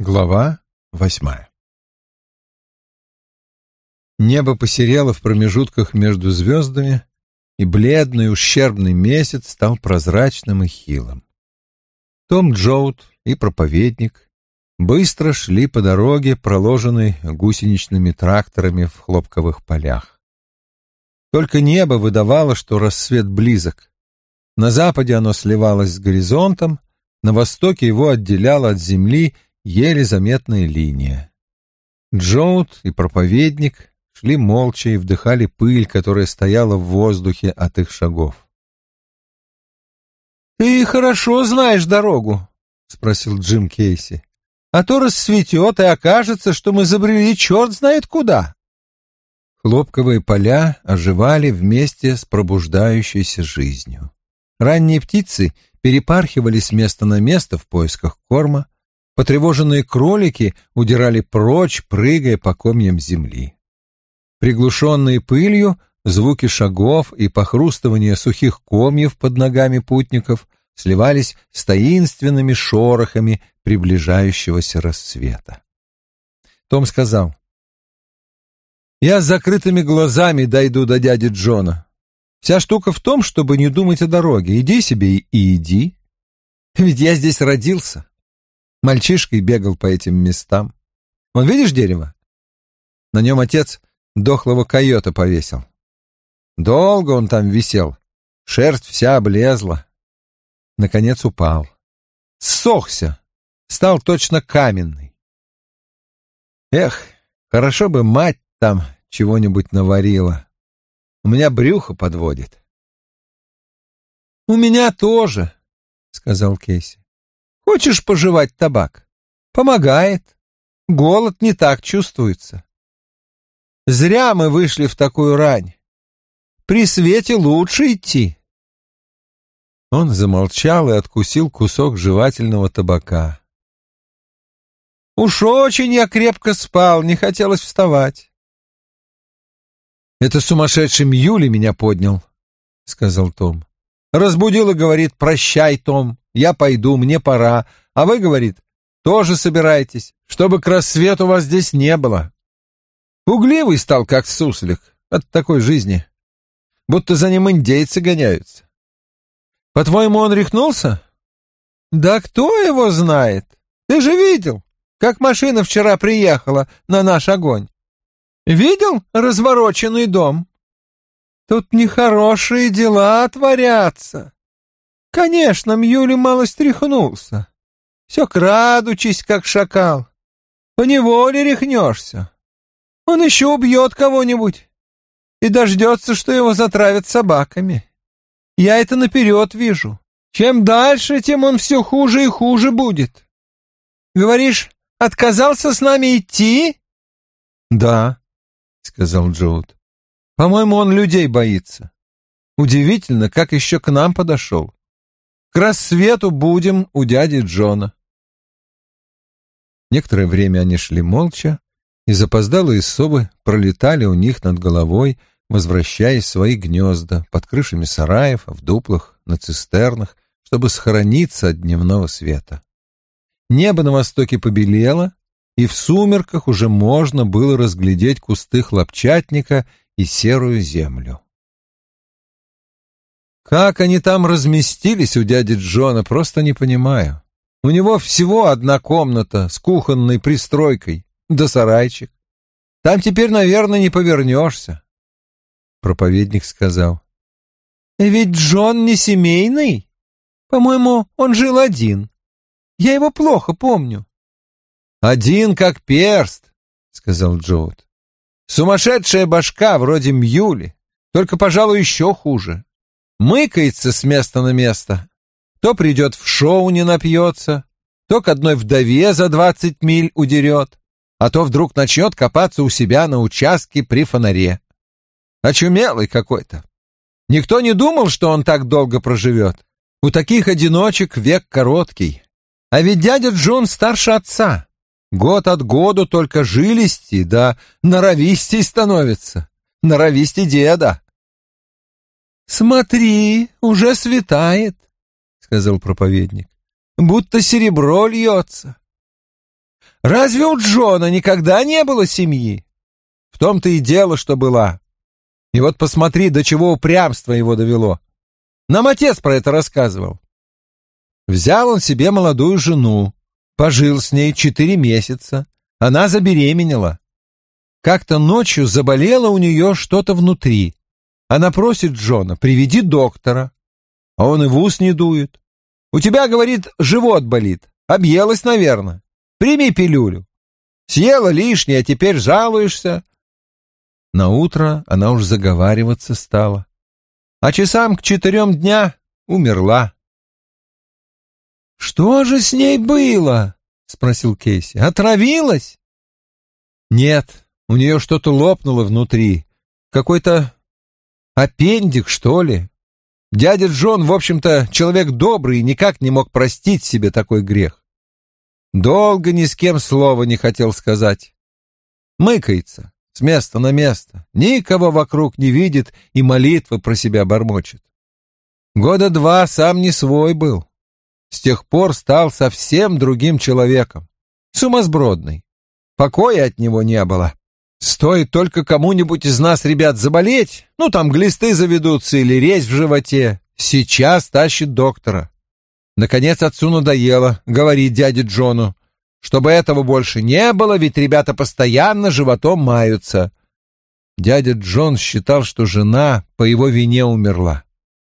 Глава восьмая Небо посерело в промежутках между звездами, и бледный ущербный месяц стал прозрачным и хилым. Том Джоут и проповедник быстро шли по дороге, проложенной гусеничными тракторами в хлопковых полях. Только небо выдавало, что рассвет близок. На западе оно сливалось с горизонтом, на востоке его отделяла от земли — еле заметная линия. Джоут и проповедник шли молча и вдыхали пыль, которая стояла в воздухе от их шагов. «Ты хорошо знаешь дорогу», — спросил Джим Кейси. «А то расцветет, и окажется, что мы забрели черт знает куда». Хлопковые поля оживали вместе с пробуждающейся жизнью. Ранние птицы перепархивали с места на место в поисках корма, Потревоженные кролики удирали прочь, прыгая по комьям земли. Приглушенные пылью, звуки шагов и похрустывание сухих комьев под ногами путников сливались с таинственными шорохами приближающегося рассвета. Том сказал, «Я с закрытыми глазами дойду до дяди Джона. Вся штука в том, чтобы не думать о дороге. Иди себе и иди. Ведь я здесь родился. Мальчишкой бегал по этим местам. Вон, видишь дерево? На нем отец дохлого койота повесил. Долго он там висел, шерсть вся облезла. Наконец упал. Ссохся, стал точно каменный. Эх, хорошо бы мать там чего-нибудь наварила. У меня брюхо подводит. — У меня тоже, — сказал Кейси. Хочешь пожевать табак? Помогает. Голод не так чувствуется. Зря мы вышли в такую рань. При свете лучше идти. Он замолчал и откусил кусок жевательного табака. Уж очень я крепко спал, не хотелось вставать. «Это сумасшедший Мьюли меня поднял», — сказал Том. Разбудил и говорит, «Прощай, Том, я пойду, мне пора. А вы, говорит, тоже собирайтесь, чтобы к рассвету вас здесь не было. Угливый стал, как суслик, от такой жизни. Будто за ним индейцы гоняются. По-твоему, он рехнулся? Да кто его знает? Ты же видел, как машина вчера приехала на наш огонь. Видел развороченный дом? Тут нехорошие дела творятся. Конечно, Мьюли мало стряхнулся. Все крадучись, как шакал. Поневоле рехнешься. Он еще убьет кого-нибудь и дождется, что его затравят собаками. Я это наперед вижу. Чем дальше, тем он все хуже и хуже будет. Говоришь, отказался с нами идти? — Да, — сказал Джоуд. — По-моему, он людей боится. Удивительно, как еще к нам подошел. Рассвету будем у дяди Джона. Некоторое время они шли молча, и запоздалые совы пролетали у них над головой, возвращаясь в свои гнезда под крышами сараев, в дуплах, на цистернах, чтобы схорониться от дневного света. Небо на востоке побелело, и в сумерках уже можно было разглядеть кусты хлопчатника и серую землю. Как они там разместились у дяди Джона, просто не понимаю. У него всего одна комната с кухонной пристройкой, да сарайчик. Там теперь, наверное, не повернешься. Проповедник сказал. Ведь Джон не семейный. По-моему, он жил один. Я его плохо помню. Один как перст, сказал Джоуд. Сумасшедшая башка вроде Мьюли, только, пожалуй, еще хуже мыкается с места на место. То придет в шоу, не напьется, то к одной вдове за двадцать миль удерет, а то вдруг начнет копаться у себя на участке при фонаре. Очумелый какой-то. Никто не думал, что он так долго проживет. У таких одиночек век короткий. А ведь дядя Джон старше отца. Год от году только жилисти, да норовистей становится. Норовисти деда. «Смотри, уже светает», — сказал проповедник, — «будто серебро льется». Разве у Джона никогда не было семьи? В том-то и дело, что была. И вот посмотри, до чего упрямство его довело. Нам отец про это рассказывал. Взял он себе молодую жену, пожил с ней четыре месяца. Она забеременела. Как-то ночью заболело у нее что-то внутри. Она просит Джона, приведи доктора. А он и в ус не дует. У тебя, говорит, живот болит. Объелась, наверное. Прими пилюлю. Съела лишнее, а теперь жалуешься. На утро она уж заговариваться стала. А часам к четырем дня умерла. «Что же с ней было?» — спросил Кейси. «Отравилась?» «Нет, у нее что-то лопнуло внутри. Какой-то аппендик, что ли. Дядя Джон, в общем-то, человек добрый и никак не мог простить себе такой грех. Долго ни с кем слова не хотел сказать. Мыкается с места на место, никого вокруг не видит и молитвы про себя бормочет. Года два сам не свой был. С тех пор стал совсем другим человеком, сумасбродный. Покоя от него не было. Стоит только кому-нибудь из нас, ребят, заболеть, ну там глисты заведутся или резь в животе, сейчас тащит доктора. Наконец отцу надоело, говорит дяде Джону, чтобы этого больше не было, ведь ребята постоянно животом маются. Дядя Джон считал, что жена по его вине умерла.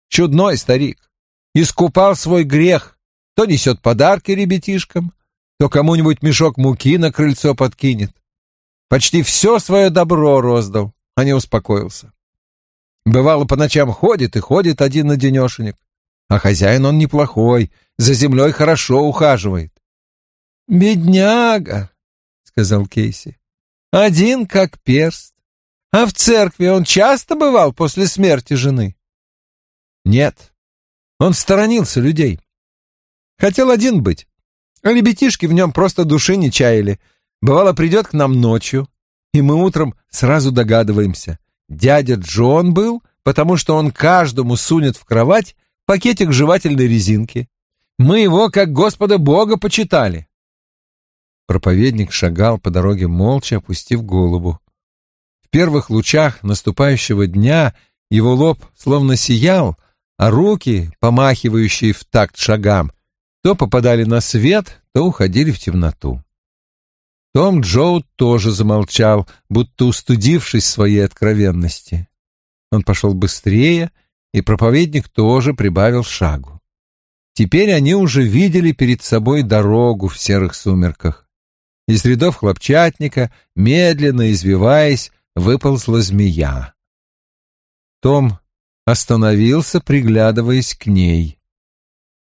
Чудной старик. Искупал свой грех. То несет подарки ребятишкам, то кому-нибудь мешок муки на крыльцо подкинет. Почти все свое добро роздал, а не успокоился. Бывало, по ночам ходит и ходит один на денешенек. А хозяин он неплохой, за землей хорошо ухаживает. «Бедняга», — сказал Кейси, — «один как перст. А в церкви он часто бывал после смерти жены?» «Нет, он сторонился людей. Хотел один быть, а ребятишки в нем просто души не чаяли, Бывало, придет к нам ночью, и мы утром сразу догадываемся. Дядя Джон был, потому что он каждому сунет в кровать пакетик жевательной резинки. Мы его как Господа Бога почитали. Проповедник шагал по дороге молча, опустив голову. В первых лучах наступающего дня его лоб словно сиял, а руки, помахивающие в такт шагам, то попадали на свет, то уходили в темноту. Том Джоуд тоже замолчал, будто устудившись своей откровенности. Он пошел быстрее, и проповедник тоже прибавил шагу. Теперь они уже видели перед собой дорогу в серых сумерках. Из рядов хлопчатника, медленно извиваясь, выползла змея. Том остановился, приглядываясь к ней.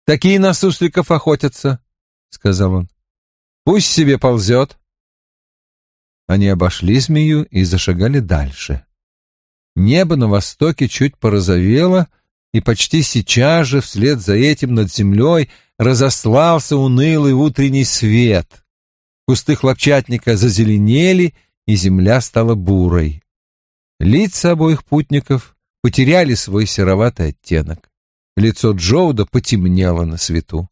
«Такие на сусликов охотятся», — сказал он. «Пусть себе ползет». Они обошли змею и зашагали дальше. Небо на востоке чуть порозовело, и почти сейчас же вслед за этим над землей разослался унылый утренний свет. Кусты хлопчатника зазеленели, и земля стала бурой. Лица обоих путников потеряли свой сероватый оттенок. Лицо Джоуда потемнело на свету.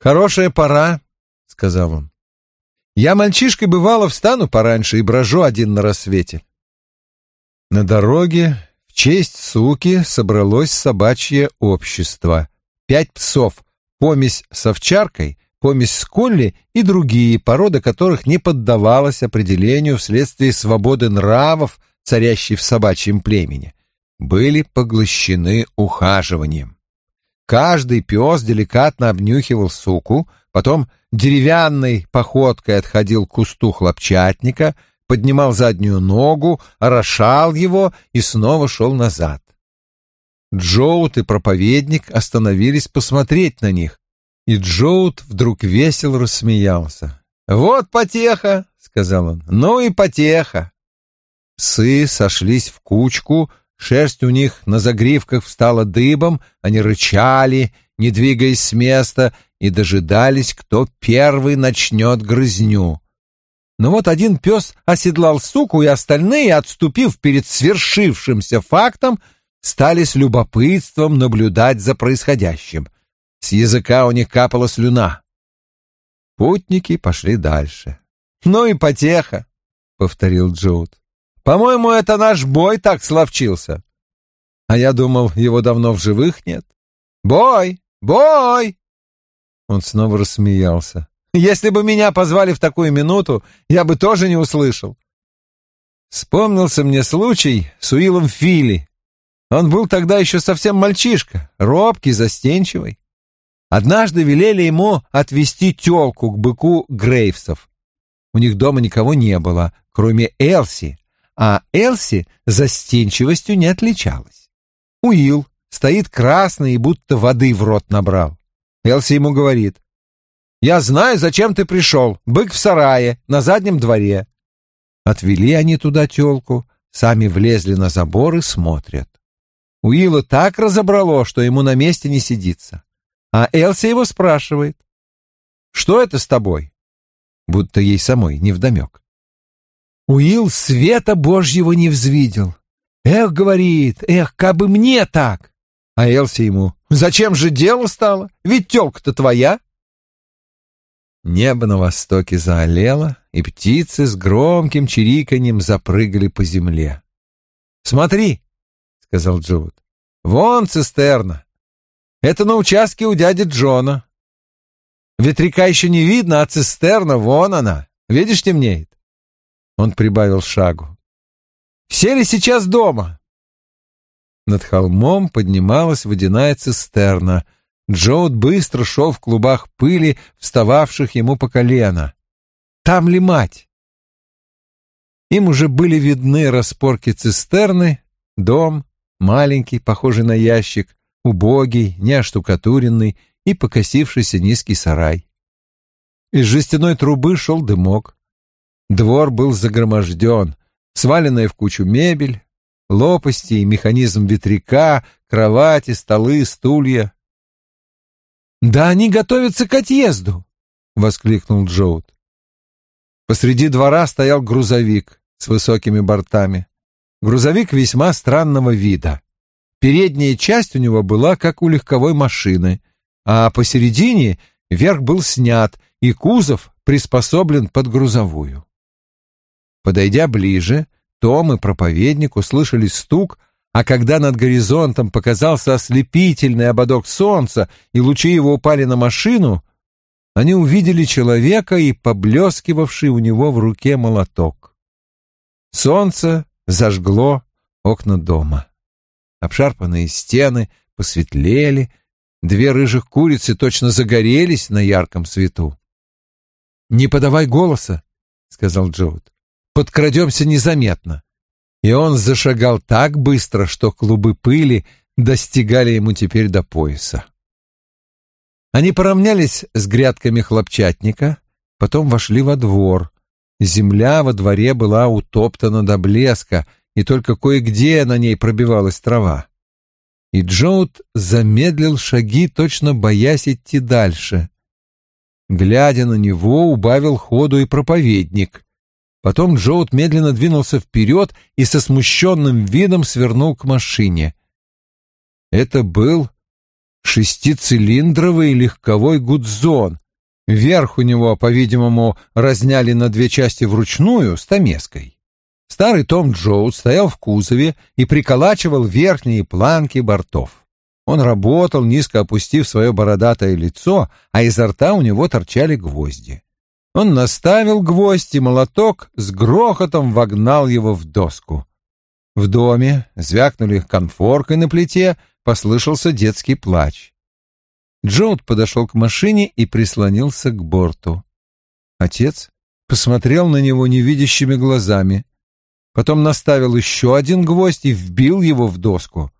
«Хорошая пора», — сказал он. Я мальчишкой бывало встану пораньше и брожу один на рассвете. На дороге в честь суки собралось собачье общество. Пять псов, помесь с овчаркой, помесь с колли и другие, порода которых не поддавалась определению вследствие свободы нравов, царящей в собачьем племени, были поглощены ухаживанием. Каждый пес деликатно обнюхивал суку, потом деревянной походкой отходил к кусту хлопчатника, поднимал заднюю ногу, орошал его и снова шел назад. Джоут и проповедник остановились посмотреть на них, и Джоут вдруг весело рассмеялся. «Вот потеха!» — сказал он. «Ну и потеха!» Псы сошлись в кучку, шерсть у них на загривках встала дыбом, они рычали, не двигаясь с места, и дожидались, кто первый начнет грызню. Но вот один пес оседлал суку, и остальные, отступив перед свершившимся фактом, стали с любопытством наблюдать за происходящим. С языка у них капала слюна. Путники пошли дальше. «Ну и потеха», — повторил Джуд. «По-моему, это наш бой так словчился. А я думал, его давно в живых нет. Бой! Бой!» Он снова рассмеялся. «Если бы меня позвали в такую минуту, я бы тоже не услышал. Вспомнился мне случай с Уиллом Филли. Он был тогда еще совсем мальчишка, робкий, застенчивый. Однажды велели ему отвезти тёлку к быку Грейвсов. У них дома никого не было, кроме Элси, а Элси застенчивостью не отличалась. Уилл стоит красный и будто воды в рот набрал. Элси ему говорит, «Я знаю, зачем ты пришел. Бык в сарае, на заднем дворе». Отвели они туда тёлку, сами влезли на забор и смотрят. Уилла так разобрало, что ему на месте не сидится. А Элси его спрашивает. «Что это с тобой?» Будто ей самой невдомек. Уилл света Божьего не взвидел. «Эх, — говорит, — эх, как бы мне так!» А Элси ему. «Зачем же дело стало? Ведь тёлка-то твоя!» Небо на востоке заолело, и птицы с громким чириканьем запрыгали по земле. «Смотри!» — сказал Джуд. «Вон цистерна! Это на участке у дяди Джона. Ветряка еще не видно, а цистерна, вон она. Видишь, темнеет. Он прибавил шагу. Сели сейчас дома. Над холмом поднималась водяная цистерна. Джоуд быстро шел в клубах пыли, встававших ему по колено. Там ли мать? Им уже были видны распорки цистерны, дом, маленький, похожий на ящик, убогий, неоштукатуренный и покосившийся низкий сарай. Из жестяной трубы шел дымок. Двор был загроможден, сваленная в кучу мебель, лопасти и механизм ветряка, кровати, столы, стулья. «Да они готовятся к отъезду!» — воскликнул Джоуд. Посреди двора стоял грузовик с высокими бортами. Грузовик весьма странного вида. Передняя часть у него была как у легковой машины, а посередине верх был снят, и кузов приспособлен под грузовую. Подойдя ближе, Том и проповедник услышали стук, а когда над горизонтом показался ослепительный ободок солнца и лучи его упали на машину, они увидели человека и поблескивавший у него в руке молоток. Солнце зажгло окна дома. Обшарпанные стены посветлели, две рыжих курицы точно загорелись на ярком свету. «Не подавай голоса», — сказал Джоуд. «Подкрадемся незаметно». И он зашагал так быстро, что клубы пыли достигали ему теперь до пояса. Они поравнялись с грядками хлопчатника, потом вошли во двор. Земля во дворе была утоптана до блеска — и только кое-где на ней пробивалась трава. И Джоуд замедлил шаги, точно боясь идти дальше. Глядя на него, убавил ходу и проповедник. Потом Джоуд медленно двинулся вперед и со смущенным видом свернул к машине. Это был шестицилиндровый легковой гудзон. Верх у него, по-видимому, разняли на две части вручную с томеской. Старый Том Джоуд стоял в кузове и приколачивал верхние планки бортов. Он работал, низко опустив свое бородатое лицо, а изо рта у него торчали гвозди. Он наставил гвоздь, и молоток с грохотом вогнал его в доску. В доме звякнули конфоркой на плите, послышался детский плач. Джоуд подошел к машине и прислонился к борту. Отец посмотрел на него невидящими глазами потом наставил еще один гвоздь и вбил его в доску.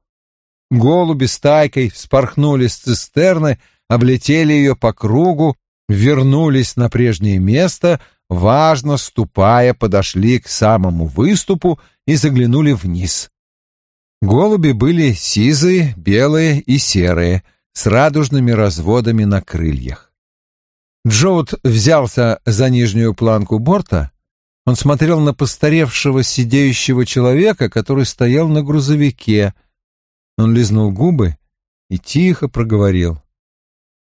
Голуби стайкой вспорхнули с цистерны, облетели ее по кругу, вернулись на прежнее место, важно ступая, подошли к самому выступу и заглянули вниз. Голуби были сизые, белые и серые, с радужными разводами на крыльях. Джоуд взялся за нижнюю планку борта он смотрел на постаревшего сидеющего человека, который стоял на грузовике. Он лизнул губы и тихо проговорил.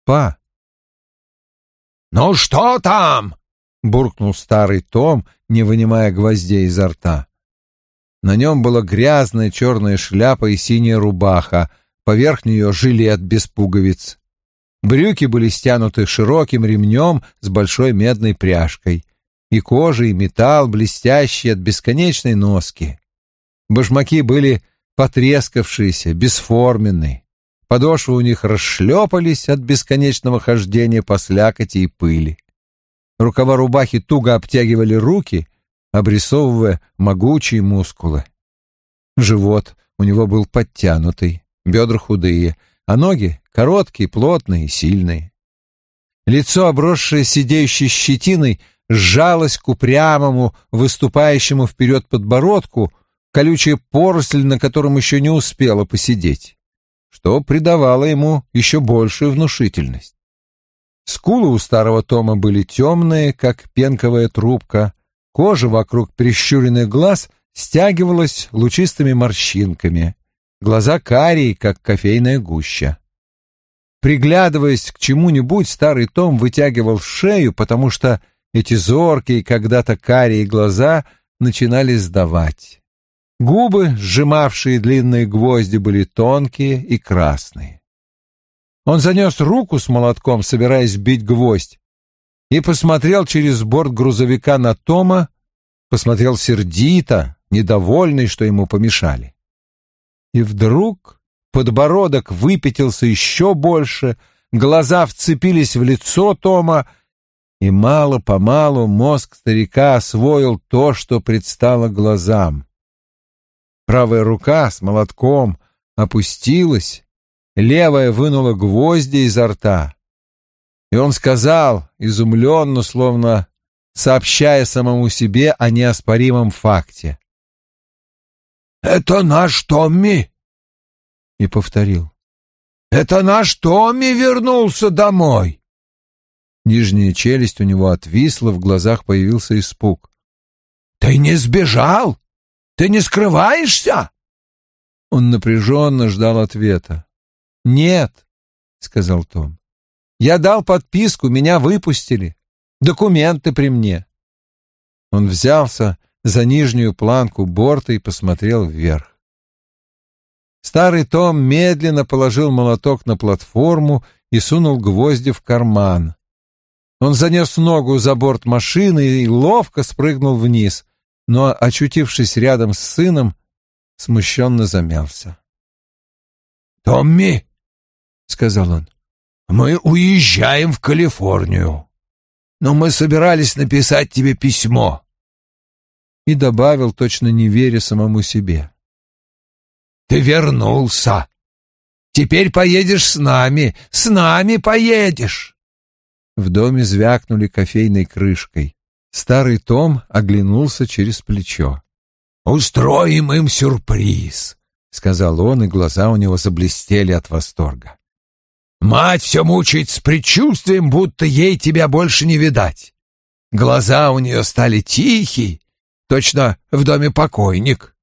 «Па!» «Ну что там?» — буркнул старый Том, не вынимая гвоздей изо рта. На нем была грязная черная шляпа и синяя рубаха, поверх нее жилет без пуговиц. Брюки были стянуты широким ремнем с большой медной пряжкой, и кожа, и металл блестящие от бесконечной носки. Башмаки были потрескавшиеся, бесформенные. Подошвы у них расшлепались от бесконечного хождения по слякоти и пыли. Рукава рубахи туго обтягивали руки, обрисовывая могучие мускулы. Живот у него был подтянутый, бедра худые, а ноги короткие, плотные, сильные. Лицо, обросшее сидеющей щетиной, сжалось к упрямому, выступающему вперед подбородку, колючая поросль, на котором еще не успела посидеть, что придавало ему еще большую внушительность. Скулы у старого Тома были темные, как пенковая трубка, кожа вокруг прищуренных глаз стягивалась лучистыми морщинками, глаза карие, как кофейная гуща. Приглядываясь к чему-нибудь, старый Том вытягивал шею, потому что эти зоркие когда-то карие глаза начинали сдавать. Губы, сжимавшие длинные гвозди, были тонкие и красные. Он занес руку с молотком, собираясь бить гвоздь, и посмотрел через борт грузовика на Тома, посмотрел сердито, недовольный, что ему помешали. И вдруг подбородок выпятился еще больше, глаза вцепились в лицо Тома, и мало-помалу мозг старика освоил то, что предстало глазам. Правая рука с молотком опустилась, левая вынула гвозди изо рта. И он сказал, изумленно, словно сообщая самому себе о неоспоримом факте. «Это наш Томми!» И повторил. «Это наш Томми вернулся домой!» Нижняя челюсть у него отвисла, в глазах появился испуг. «Ты не сбежал? Ты не скрываешься?» Он напряженно ждал ответа. «Нет», — сказал Том. «Я дал подписку, меня выпустили. Документы при мне». Он взялся за нижнюю планку борта и посмотрел вверх. Старый Том медленно положил молоток на платформу и сунул гвозди в карман. Он занес ногу за борт машины и ловко спрыгнул вниз, но, очутившись рядом с сыном, смущенно замялся. «Томми!» — сказал он. «Мы уезжаем в Калифорнию, но мы собирались написать тебе письмо». И добавил, точно не веря самому себе. «Ты вернулся! Теперь поедешь с нами, с нами поедешь!» В доме звякнули кофейной крышкой. Старый Том оглянулся через плечо. «Устроим им сюрприз», — сказал он, и глаза у него заблестели от восторга. «Мать все мучает с предчувствием, будто ей тебя больше не видать. Глаза у нее стали тихие, точно в доме покойник.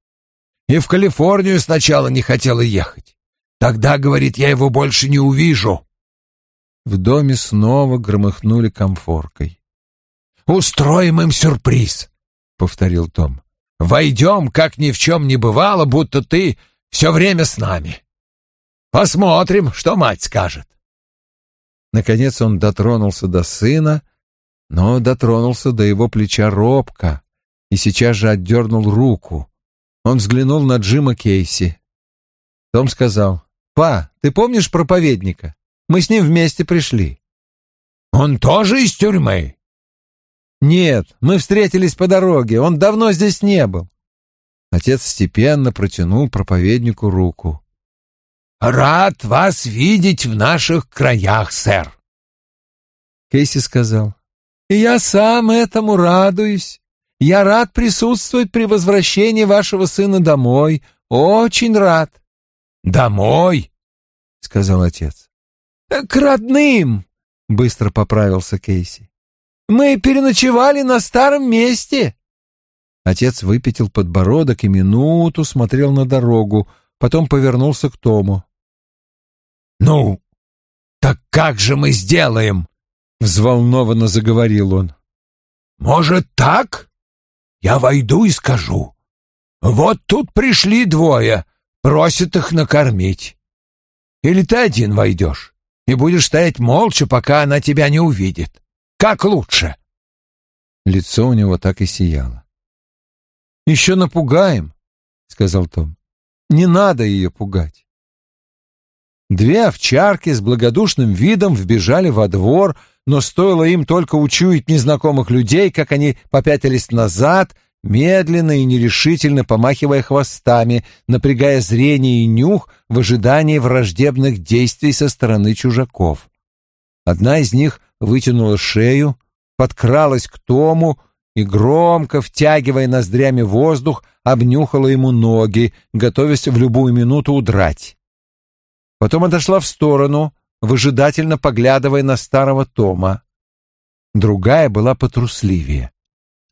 И в Калифорнию сначала не хотела ехать. Тогда, говорит, я его больше не увижу. В доме снова громыхнули комфоркой. «Устроим им сюрприз», — повторил Том. «Войдем, как ни в чем не бывало, будто ты все время с нами. Посмотрим, что мать скажет». Наконец он дотронулся до сына, но дотронулся до его плеча робко и сейчас же отдернул руку. Он взглянул на Джима Кейси. Том сказал, «Па, ты помнишь проповедника?» Мы с ним вместе пришли. Он тоже из тюрьмы? Нет, мы встретились по дороге. Он давно здесь не был. Отец степенно протянул проповеднику руку. «Рад вас видеть в наших краях, сэр!» Кейси сказал. «И я сам этому радуюсь. Я рад присутствовать при возвращении вашего сына домой. Очень рад». «Домой?» — сказал отец. «К родным!» — быстро поправился Кейси. «Мы переночевали на старом месте!» Отец выпятил подбородок и минуту смотрел на дорогу, потом повернулся к Тому. «Ну, так как же мы сделаем?» — взволнованно заговорил он. «Может, так? Я войду и скажу. Вот тут пришли двое, просят их накормить. Или ты один войдешь и будешь стоять молча, пока она тебя не увидит. Как лучше?» Лицо у него так и сияло. «Еще напугаем», — сказал Том. «Не надо ее пугать». Две овчарки с благодушным видом вбежали во двор, но стоило им только учуять незнакомых людей, как они попятились назад, медленно и нерешительно помахивая хвостами, напрягая зрение и нюх в ожидании враждебных действий со стороны чужаков. Одна из них вытянула шею, подкралась к Тому и, громко втягивая ноздрями воздух, обнюхала ему ноги, готовясь в любую минуту удрать. Потом отошла в сторону, выжидательно поглядывая на старого Тома. Другая была потрусливее.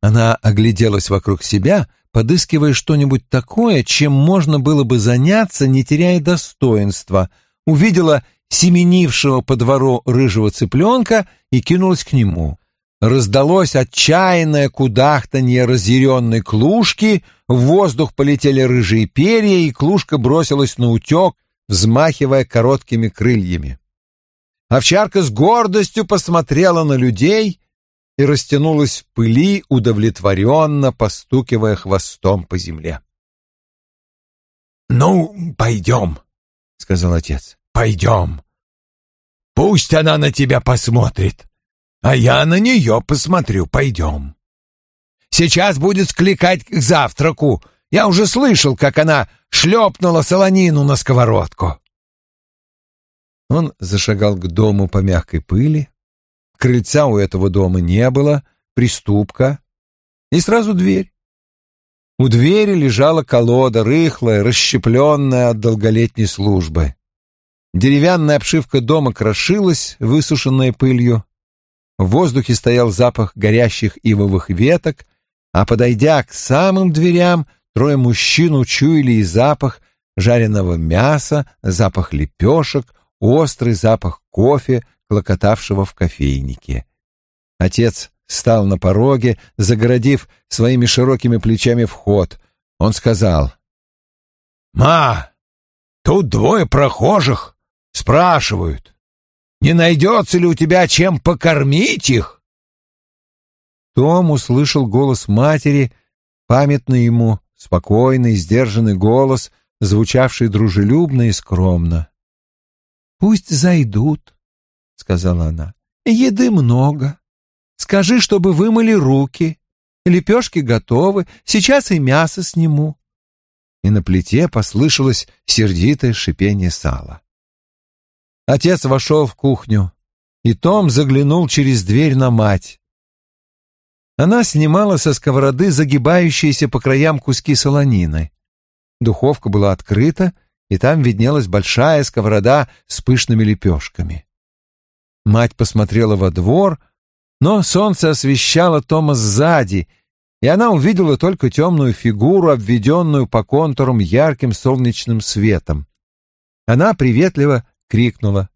Она огляделась вокруг себя, подыскивая что-нибудь такое, чем можно было бы заняться, не теряя достоинства, увидела семенившего по двору рыжего цыпленка и кинулась к нему. Раздалось отчаянное кудахтанье разъяренной клушки, в воздух полетели рыжие перья, и клушка бросилась на утек, взмахивая короткими крыльями. Овчарка с гордостью посмотрела на людей и растянулась в пыли, удовлетворенно постукивая хвостом по земле. «Ну, пойдем», — сказал отец, — «пойдем. Пусть она на тебя посмотрит, а я на нее посмотрю, пойдем. Сейчас будет скликать к завтраку, я уже слышал, как она шлепнула солонину на сковородку. Он зашагал к дому по мягкой пыли. Крыльца у этого дома не было, приступка. И сразу дверь. У двери лежала колода, рыхлая, расщепленная от долголетней службы. Деревянная обшивка дома крошилась, высушенная пылью. В воздухе стоял запах горящих ивовых веток, а, подойдя к самым дверям, Трое мужчин учуяли и запах жареного мяса, запах лепешек, острый запах кофе, клокотавшего в кофейнике. Отец стал на пороге, загородив своими широкими плечами вход. Он сказал, «Ма, тут двое прохожих. Спрашивают, не найдется ли у тебя чем покормить их?» Том услышал голос матери, памятный ему спокойный, сдержанный голос, звучавший дружелюбно и скромно. «Пусть зайдут», — сказала она. «Еды много. Скажи, чтобы вымыли руки. Лепешки готовы, сейчас и мясо сниму». И на плите послышалось сердитое шипение сала. Отец вошел в кухню, и Том заглянул через дверь на мать. Она снимала со сковороды загибающиеся по краям куски солонины. Духовка была открыта, и там виднелась большая сковорода с пышными лепешками. Мать посмотрела во двор, но солнце освещало Тома сзади, и она увидела только темную фигуру, обведенную по контурам ярким солнечным светом. Она приветливо крикнула.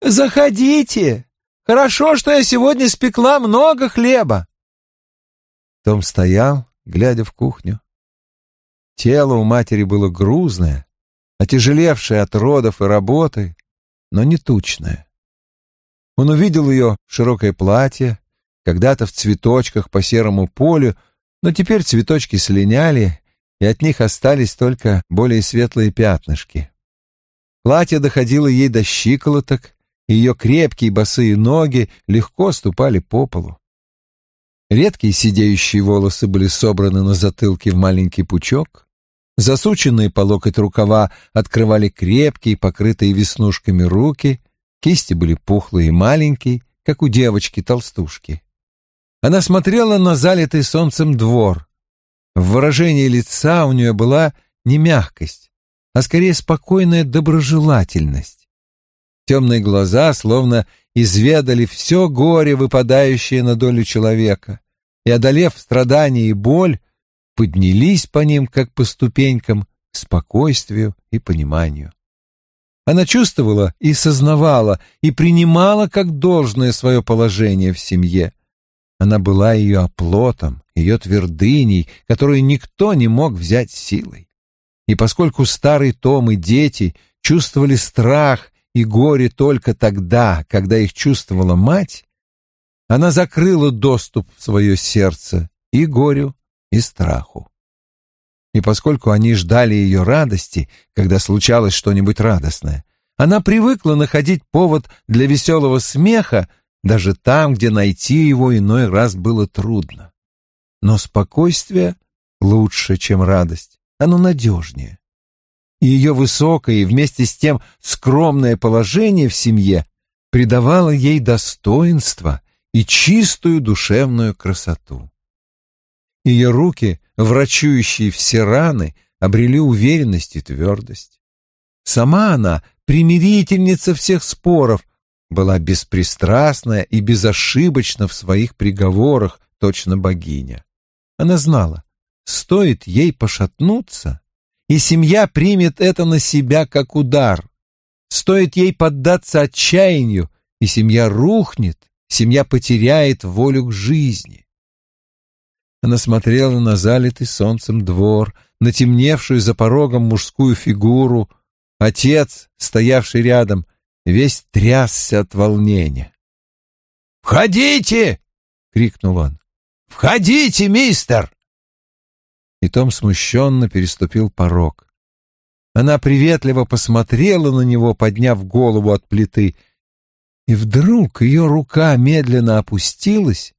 «Заходите! Хорошо, что я сегодня спекла много хлеба!» Том стоял, глядя в кухню. Тело у матери было грузное, отяжелевшее от родов и работы, но не тучное. Он увидел ее широкое платье, когда-то в цветочках по серому полю, но теперь цветочки слиняли, и от них остались только более светлые пятнышки. Платье доходило ей до щиколоток, и ее крепкие босые ноги легко ступали по полу. Редкие сидеющие волосы были собраны на затылке в маленький пучок. Засученные по локоть рукава открывали крепкие, покрытые веснушками руки. Кисти были пухлые и маленькие, как у девочки-толстушки. Она смотрела на залитый солнцем двор. В выражении лица у нее была не мягкость, а скорее спокойная доброжелательность. Темные глаза словно изведали все горе, выпадающее на долю человека, и, одолев страдания и боль, поднялись по ним, как по ступенькам, к спокойствию и пониманию. Она чувствовала и сознавала, и принимала как должное свое положение в семье. Она была ее оплотом, ее твердыней, которую никто не мог взять силой. И поскольку старый Том и дети чувствовали страх и горе только тогда, когда их чувствовала мать, она закрыла доступ в свое сердце и горю, и страху. И поскольку они ждали ее радости, когда случалось что-нибудь радостное, она привыкла находить повод для веселого смеха даже там, где найти его иной раз было трудно. Но спокойствие лучше, чем радость, оно надежнее. И ее высокое и вместе с тем скромное положение в семье придавало ей достоинство и чистую душевную красоту. Ее руки, врачующие все раны, обрели уверенность и твердость. Сама она, примирительница всех споров, была беспристрастная и безошибочна в своих приговорах, точно богиня. Она знала, стоит ей пошатнуться, и семья примет это на себя как удар. Стоит ей поддаться отчаянию, и семья рухнет, семья потеряет волю к жизни. Она смотрела на залитый солнцем двор, на темневшую за порогом мужскую фигуру. Отец, стоявший рядом, весь трясся от волнения. «Входите!» — крикнул он. «Входите, мистер!» И Том смущенно переступил порог. Она приветливо посмотрела на него, подняв голову от плиты, и вдруг ее рука медленно опустилась,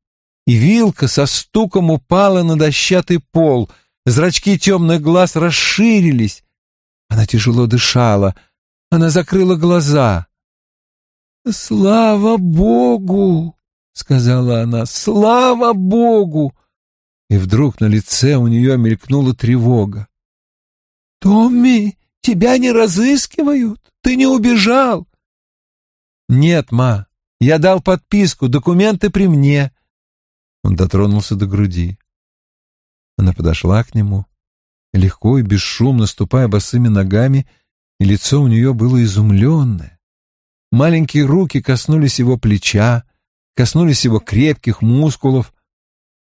и вилка со стуком упала на дощатый пол, зрачки темных глаз расширились. Она тяжело дышала, она закрыла глаза. «Слава Богу!» — сказала она. «Слава Богу!» И вдруг на лице у нее мелькнула тревога. «Томми, тебя не разыскивают? Ты не убежал?» «Нет, ма, я дал подписку, документы при мне». Он дотронулся до груди. Она подошла к нему, легко и бесшумно ступая босыми ногами, и лицо у нее было изумленное. Маленькие руки коснулись его плеча, коснулись его крепких мускулов.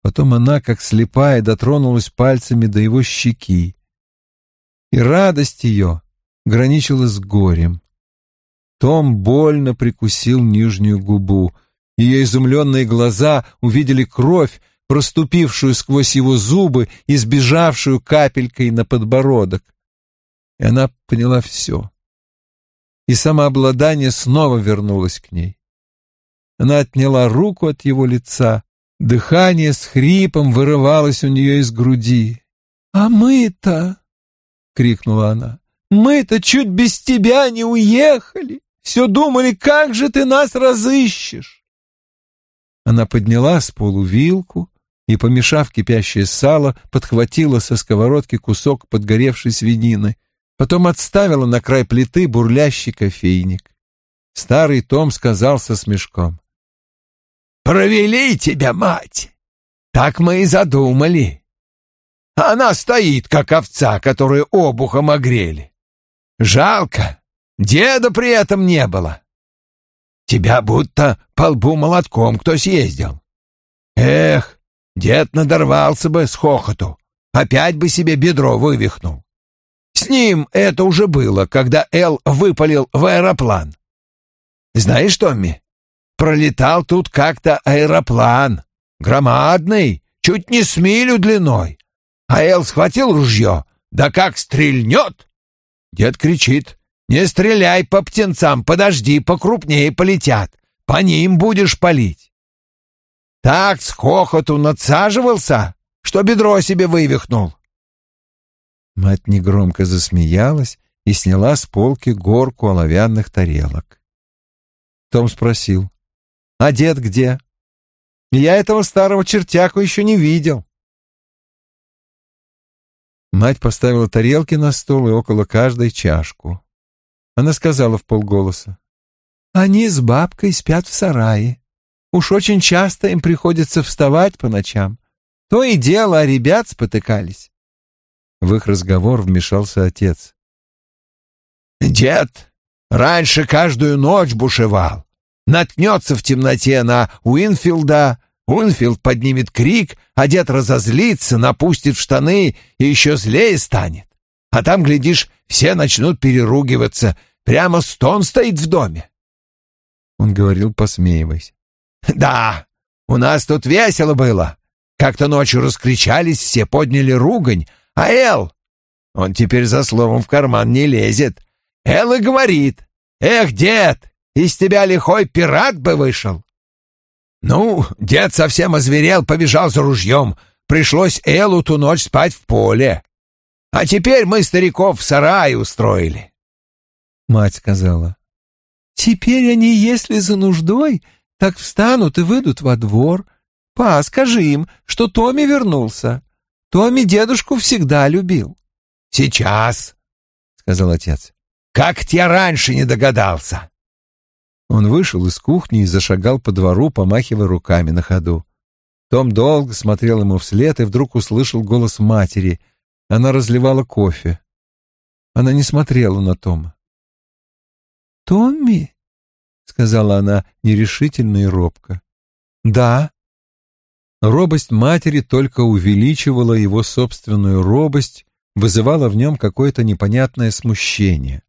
Потом она, как слепая, дотронулась пальцами до его щеки. И радость ее граничила с горем. Том больно прикусил нижнюю губу. Ее изумленные глаза увидели кровь, проступившую сквозь его зубы и сбежавшую капелькой на подбородок. И она поняла все и самообладание снова вернулось к ней. Она отняла руку от его лица, дыхание с хрипом вырывалось у нее из груди. «А мы-то...» — крикнула она. «Мы-то чуть без тебя не уехали! Все думали, как же ты нас разыщешь!» Она подняла с полу вилку и, помешав кипящее сало, подхватила со сковородки кусок подгоревшей свинины — Потом отставила на край плиты бурлящий кофейник. Старый Том сказал со смешком. «Провели тебя, мать! Так мы и задумали. Она стоит, как овца, которую обухом огрели. Жалко, деда при этом не было. Тебя будто по лбу молотком кто съездил. Эх, дед надорвался бы с хохоту, опять бы себе бедро вывихнул. С ним это уже было, когда Эл выпалил в аэроплан. Знаешь, Томми, пролетал тут как-то аэроплан, громадный, чуть не с милю длиной. А Эл схватил ружье, да как стрельнет! Дед кричит, не стреляй по птенцам, подожди, покрупнее полетят, по ним будешь палить. Так с хохоту надсаживался, что бедро себе вывихнул. Мать негромко засмеялась и сняла с полки горку оловянных тарелок. Том спросил, «А дед где?» «Я этого старого чертяку еще не видел». Мать поставила тарелки на стол и около каждой чашку. Она сказала в полголоса, «Они с бабкой спят в сарае. Уж очень часто им приходится вставать по ночам. То и дело, а ребят спотыкались. В их разговор вмешался отец. «Дед Раньше каждую ночь бушевал. Наткнется в темноте на Уинфилда, Уинфилд поднимет крик, а дед разозлится, напустит в штаны и еще злее станет. А там, глядишь, все начнут переругиваться. Прямо стон стоит в доме. Он говорил, посмеиваясь. «Да, у нас тут весело было. Как-то ночью раскричались, все подняли ругань, а Эл, он теперь за словом в карман не лезет. Эл и говорит, «Эх, дед, из тебя лихой пират бы вышел!» Ну, дед совсем озверел, побежал за ружьем. Пришлось Элу ту ночь спать в поле. А теперь мы стариков в сарае устроили. Мать сказала, «Теперь они, если за нуждой, так встанут и выйдут во двор. Па, скажи им, что Томми вернулся. Томми дедушку всегда любил». «Сейчас», — сказал отец. «Как я раньше не догадался!» Он вышел из кухни и зашагал по двору, помахивая руками на ходу. Том долго смотрел ему вслед и вдруг услышал голос матери. Она разливала кофе. Она не смотрела на Тома. «Томми?» — сказала она нерешительно и робко. «Да». Робость матери только увеличивала его собственную робость, вызывала в нем какое-то непонятное смущение.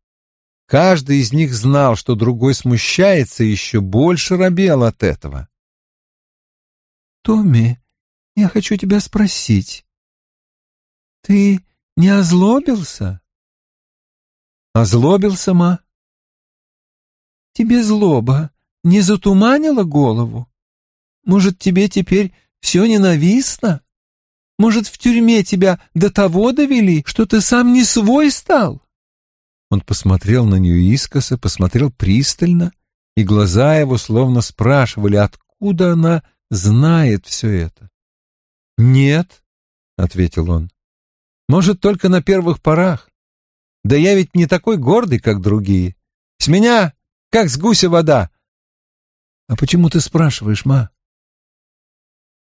Каждый из них знал, что другой смущается и еще больше робел от этого. «Томми, я хочу тебя спросить. Ты не озлобился?» «Озлобился, ма?» «Тебе злоба не затуманила голову? Может, тебе теперь все ненавистно? Может, в тюрьме тебя до того довели, что ты сам не свой стал?» Он посмотрел на нее искоса, посмотрел пристально, и глаза его словно спрашивали, откуда она знает все это. «Нет», — ответил он, — «может, только на первых порах. Да я ведь не такой гордый, как другие. С меня как с гуся вода». «А почему ты спрашиваешь, ма?»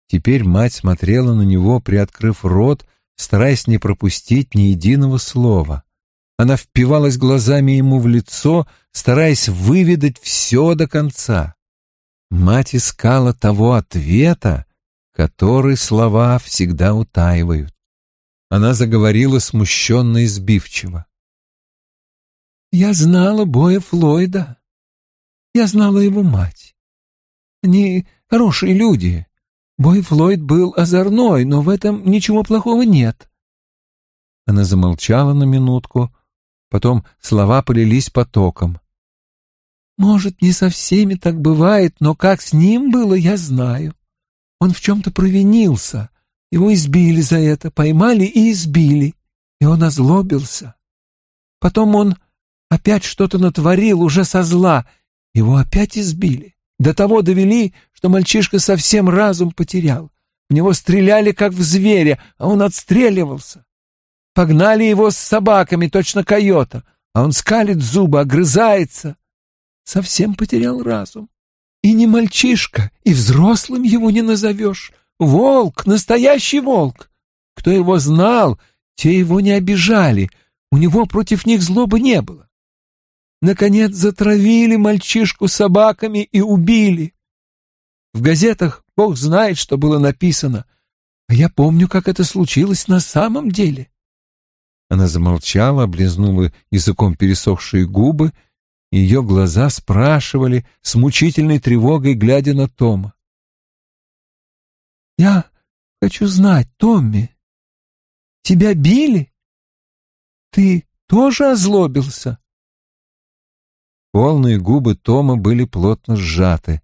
Теперь мать смотрела на него, приоткрыв рот, стараясь не пропустить ни единого слова. Она впивалась глазами ему в лицо, стараясь выведать все до конца. Мать искала того ответа, который слова всегда утаивают. Она заговорила смущенно и сбивчиво. «Я знала Боя Флойда. Я знала его мать. Они хорошие люди. Бой Флойд был озорной, но в этом ничего плохого нет». Она замолчала на минутку, Потом слова полились потоком. «Может, не со всеми так бывает, но как с ним было, я знаю. Он в чем-то провинился. Его избили за это, поймали и избили, и он озлобился. Потом он опять что-то натворил уже со зла, его опять избили. До того довели, что мальчишка совсем разум потерял. В него стреляли, как в зверя, а он отстреливался. Погнали его с собаками, точно койота, а он скалит зубы, огрызается. Совсем потерял разум. И не мальчишка, и взрослым его не назовешь. Волк, настоящий волк. Кто его знал, те его не обижали, у него против них злобы не было. Наконец затравили мальчишку собаками и убили. В газетах бог знает, что было написано, а я помню, как это случилось на самом деле. Она замолчала, облизнула языком пересохшие губы, и ее глаза спрашивали с мучительной тревогой, глядя на Тома. «Я хочу знать, Томми, тебя били? Ты тоже озлобился?» Полные губы Тома были плотно сжаты.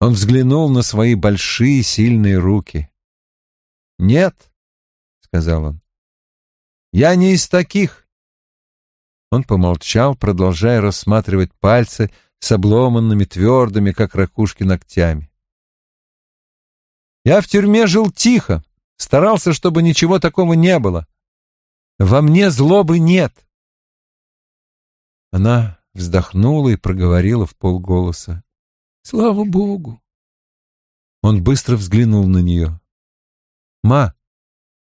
Он взглянул на свои большие сильные руки. «Нет», — сказал он, я не из таких. Он помолчал, продолжая рассматривать пальцы с обломанными твердыми, как ракушки, ногтями. Я в тюрьме жил тихо, старался, чтобы ничего такого не было. Во мне злобы нет. Она вздохнула и проговорила в полголоса. Слава Богу! Он быстро взглянул на нее. «Ма,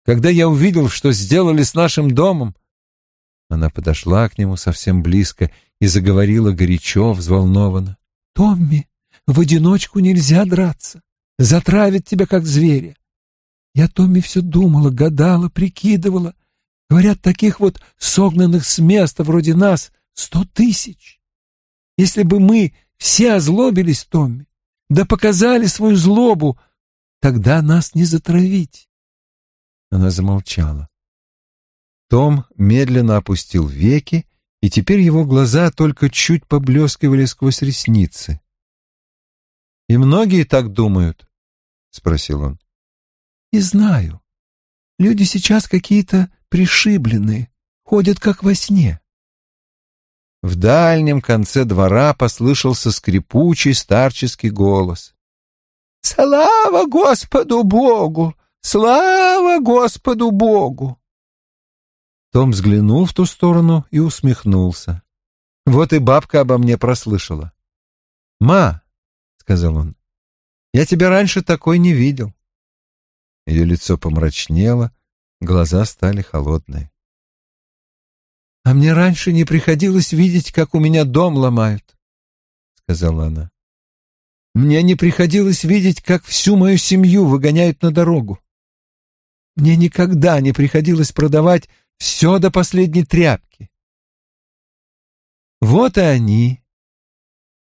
когда я увидел, что сделали с нашим домом...» Она подошла к нему совсем близко и заговорила горячо, взволнованно. «Томми, в одиночку нельзя драться. Затравят тебя, как зверя. Я, Томми, все думала, гадала, прикидывала. Говорят, таких вот согнанных с места вроде нас сто тысяч. Если бы мы все озлобились, Томми, да показали свою злобу, тогда нас не затравить. Она замолчала. Том медленно опустил веки, и теперь его глаза только чуть поблескивали сквозь ресницы. «И многие так думают?» — спросил он. «Не знаю. Люди сейчас какие-то пришибленные, ходят как во сне». В дальнем конце двора послышался скрипучий старческий голос. «Слава Господу Богу! Слава Господу Богу!» Том взглянул в ту сторону и усмехнулся. Вот и бабка обо мне прослышала. «Ма», — сказал он, — «я тебя раньше такой не видел». Ее лицо помрачнело, глаза стали холодные. «А мне раньше не приходилось видеть, как у меня дом ломают», — сказала она. «Мне не приходилось видеть, как всю мою семью выгоняют на дорогу. Мне никогда не приходилось продавать все до последней тряпки. Вот и они.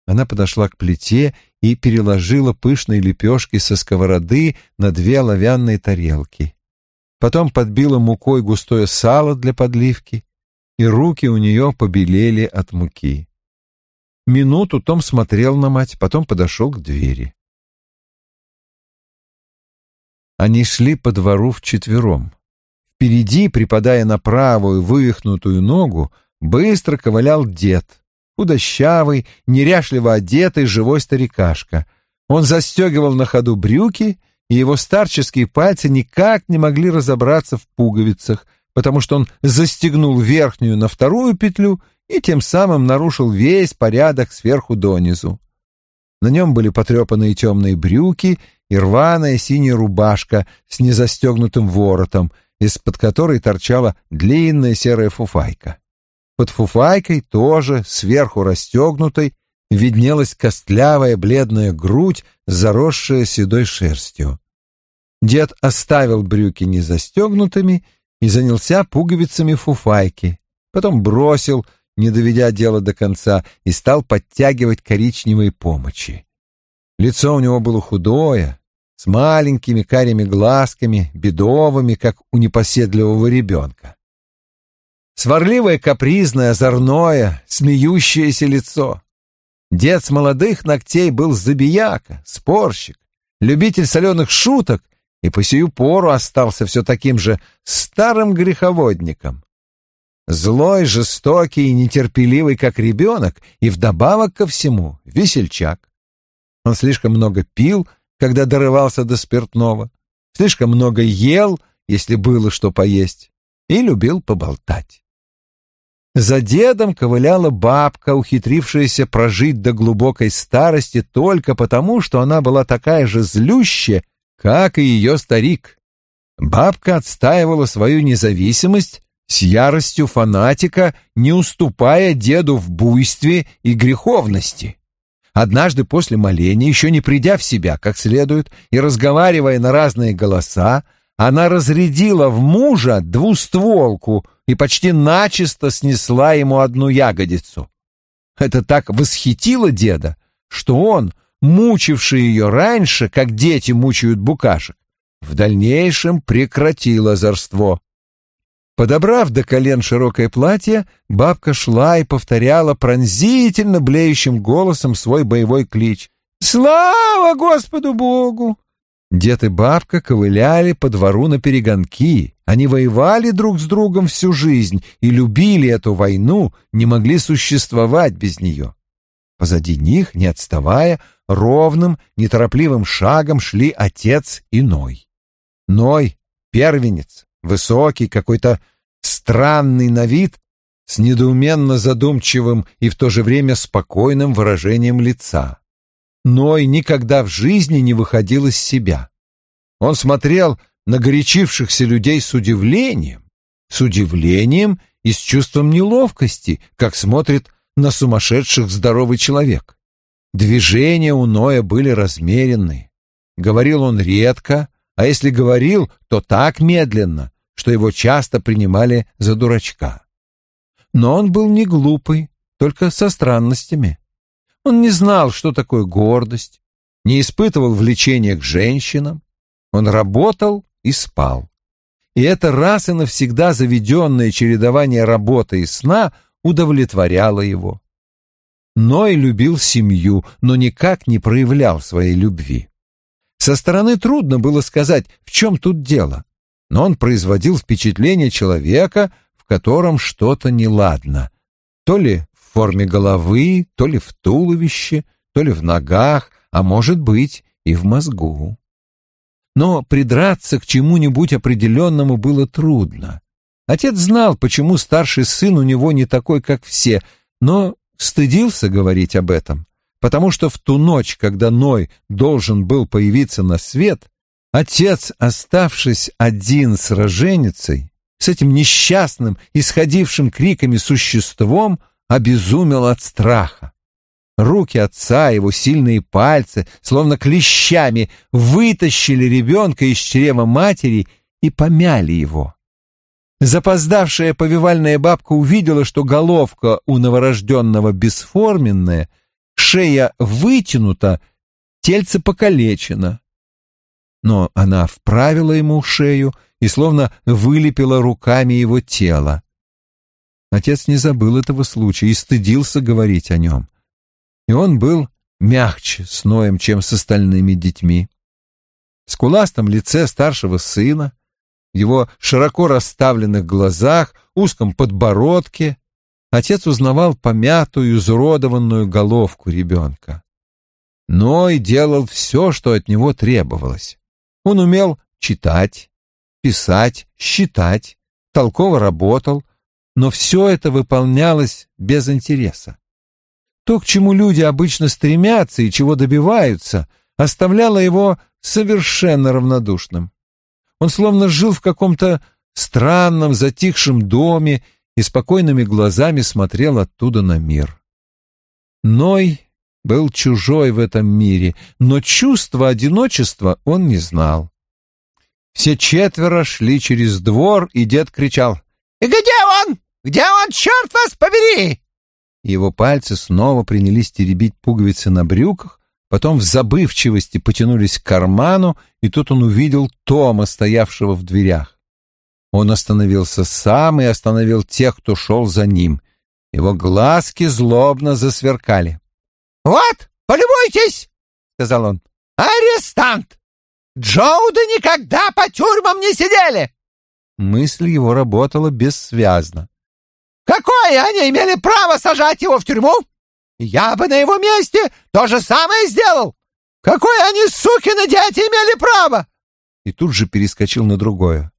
Она подошла к плите и переложила пышные лепешки со сковороды на две оловянные тарелки. Потом подбила мукой густое сало для подливки, и руки у нее побелели от муки. Минуту Том смотрел на мать, потом подошел к двери. Они шли по двору вчетвером. Впереди, припадая на правую вывихнутую ногу, быстро ковылял дед, худощавый, неряшливо одетый живой старикашка. Он застегивал на ходу брюки, и его старческие пальцы никак не могли разобраться в пуговицах, потому что он застегнул верхнюю на вторую петлю и тем самым нарушил весь порядок сверху донизу. На нем были потрепанные темные брюки и рваная синяя рубашка с незастегнутым воротом — из-под которой торчала длинная серая фуфайка. Под фуфайкой тоже, сверху расстегнутой, виднелась костлявая бледная грудь, заросшая седой шерстью. Дед оставил брюки незастегнутыми и занялся пуговицами фуфайки, потом бросил, не доведя дело до конца, и стал подтягивать коричневые помощи. Лицо у него было худое, с маленькими карими глазками, бедовыми, как у непоседливого ребенка. Сварливое, капризное, озорное, смеющееся лицо. Дед с молодых ногтей был забияка, спорщик, любитель соленых шуток и по сию пору остался все таким же старым греховодником. Злой, жестокий и нетерпеливый, как ребенок, и вдобавок ко всему весельчак. Он слишком много пил когда дорывался до спиртного, слишком много ел, если было что поесть, и любил поболтать. За дедом ковыляла бабка, ухитрившаяся прожить до глубокой старости только потому, что она была такая же злющая, как и ее старик. Бабка отстаивала свою независимость с яростью фанатика, не уступая деду в буйстве и греховности. Однажды после моления, еще не придя в себя как следует и разговаривая на разные голоса, она разрядила в мужа двустволку и почти начисто снесла ему одну ягодицу. Это так восхитило деда, что он, мучивший ее раньше, как дети мучают букашек, в дальнейшем прекратил озорство. Подобрав до колен широкое платье, бабка шла и повторяла пронзительно блеющим голосом свой боевой клич. «Слава Господу Богу!» Дед и бабка ковыляли по двору на перегонки. Они воевали друг с другом всю жизнь и любили эту войну, не могли существовать без нее. Позади них, не отставая, ровным, неторопливым шагом шли отец и Ной. Ной — первенец, высокий, какой-то странный на вид, с недоуменно задумчивым и в то же время спокойным выражением лица. Ной никогда в жизни не выходил из себя. Он смотрел на горячившихся людей с удивлением, с удивлением и с чувством неловкости, как смотрит на сумасшедших здоровый человек. Движения у Ноя были размеренные. Говорил он редко, а если говорил, то так медленно, что его часто принимали за дурачка. Но он был не глупый, только со странностями. Он не знал, что такое гордость, не испытывал влечения к женщинам. Он работал и спал. И это раз и навсегда заведенное чередование работы и сна удовлетворяло его. Ной любил семью, но никак не проявлял своей любви. Со стороны трудно было сказать, в чем тут дело, но он производил впечатление человека, в котором что-то неладно, то ли в форме головы, то ли в туловище, то ли в ногах, а может быть и в мозгу. Но придраться к чему-нибудь определенному было трудно. Отец знал, почему старший сын у него не такой, как все, но стыдился говорить об этом потому что в ту ночь, когда Ной должен был появиться на свет, отец, оставшись один с роженицей, с этим несчастным, исходившим криками существом, обезумел от страха. Руки отца, его сильные пальцы, словно клещами, вытащили ребенка из чрева матери и помяли его. Запоздавшая повивальная бабка увидела, что головка у новорожденного бесформенная — шея вытянута, тельце покалечено. Но она вправила ему шею и словно вылепила руками его тело. Отец не забыл этого случая и стыдился говорить о нем. И он был мягче с Ноем, чем с остальными детьми. В скуластом лице старшего сына, его широко расставленных глазах, узком подбородке отец узнавал помятую, изуродованную головку ребенка. Ной делал все, что от него требовалось. Он умел читать, писать, считать, толково работал, но все это выполнялось без интереса. То, к чему люди обычно стремятся и чего добиваются, оставляло его совершенно равнодушным. Он словно жил в каком-то странном затихшем доме и спокойными глазами смотрел оттуда на мир. Ной был чужой в этом мире, но чувства одиночества он не знал. Все четверо шли через двор, и дед кричал «И где он? Где он, черт вас побери!» Его пальцы снова принялись теребить пуговицы на брюках, потом в забывчивости потянулись к карману, и тут он увидел Тома, стоявшего в дверях. Он остановился сам и остановил тех, кто шел за ним. Его глазки злобно засверкали. «Вот, полюбуйтесь!» — сказал он. «Арестант! Джоуда никогда по тюрьмам не сидели!» Мысль его работала бессвязно. «Какое они имели право сажать его в тюрьму? Я бы на его месте то же самое сделал! Какое они, сукины дети, имели право!» И тут же перескочил на другое.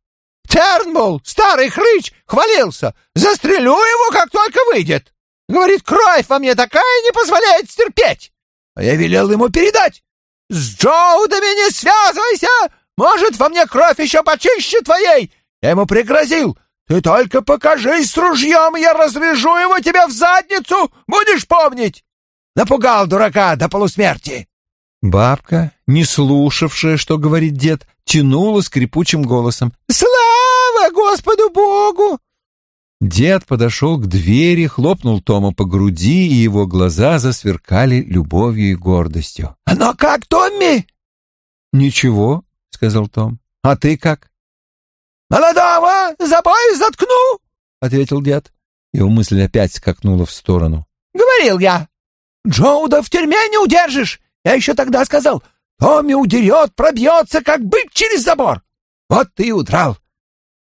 Тернбул, старый хрыч, хвалился. Застрелю его, как только выйдет. Говорит, кровь во мне такая не позволяет стерпеть. А я велел ему передать. С Джоудами не связывайся. Может, во мне кровь еще почище твоей. Я ему пригрозил. Ты только покажись с ружьем, я разрежу его тебе в задницу. Будешь помнить? Напугал дурака до полусмерти. Бабка, не слушавшая, что говорит дед, тянула скрипучим голосом. «Слава Господу Богу!» Дед подошел к двери, хлопнул Тома по груди, и его глаза засверкали любовью и гордостью. «Оно как, Томми?» «Ничего», — сказал Том. «А ты как?» «Молодого за пояс заткну!» — ответил дед. Его мысль опять скакнула в сторону. «Говорил я! Джоуда в тюрьме не удержишь! Я еще тогда сказал, Томми удерет, пробьется, как бык через забор. Вот ты и удрал.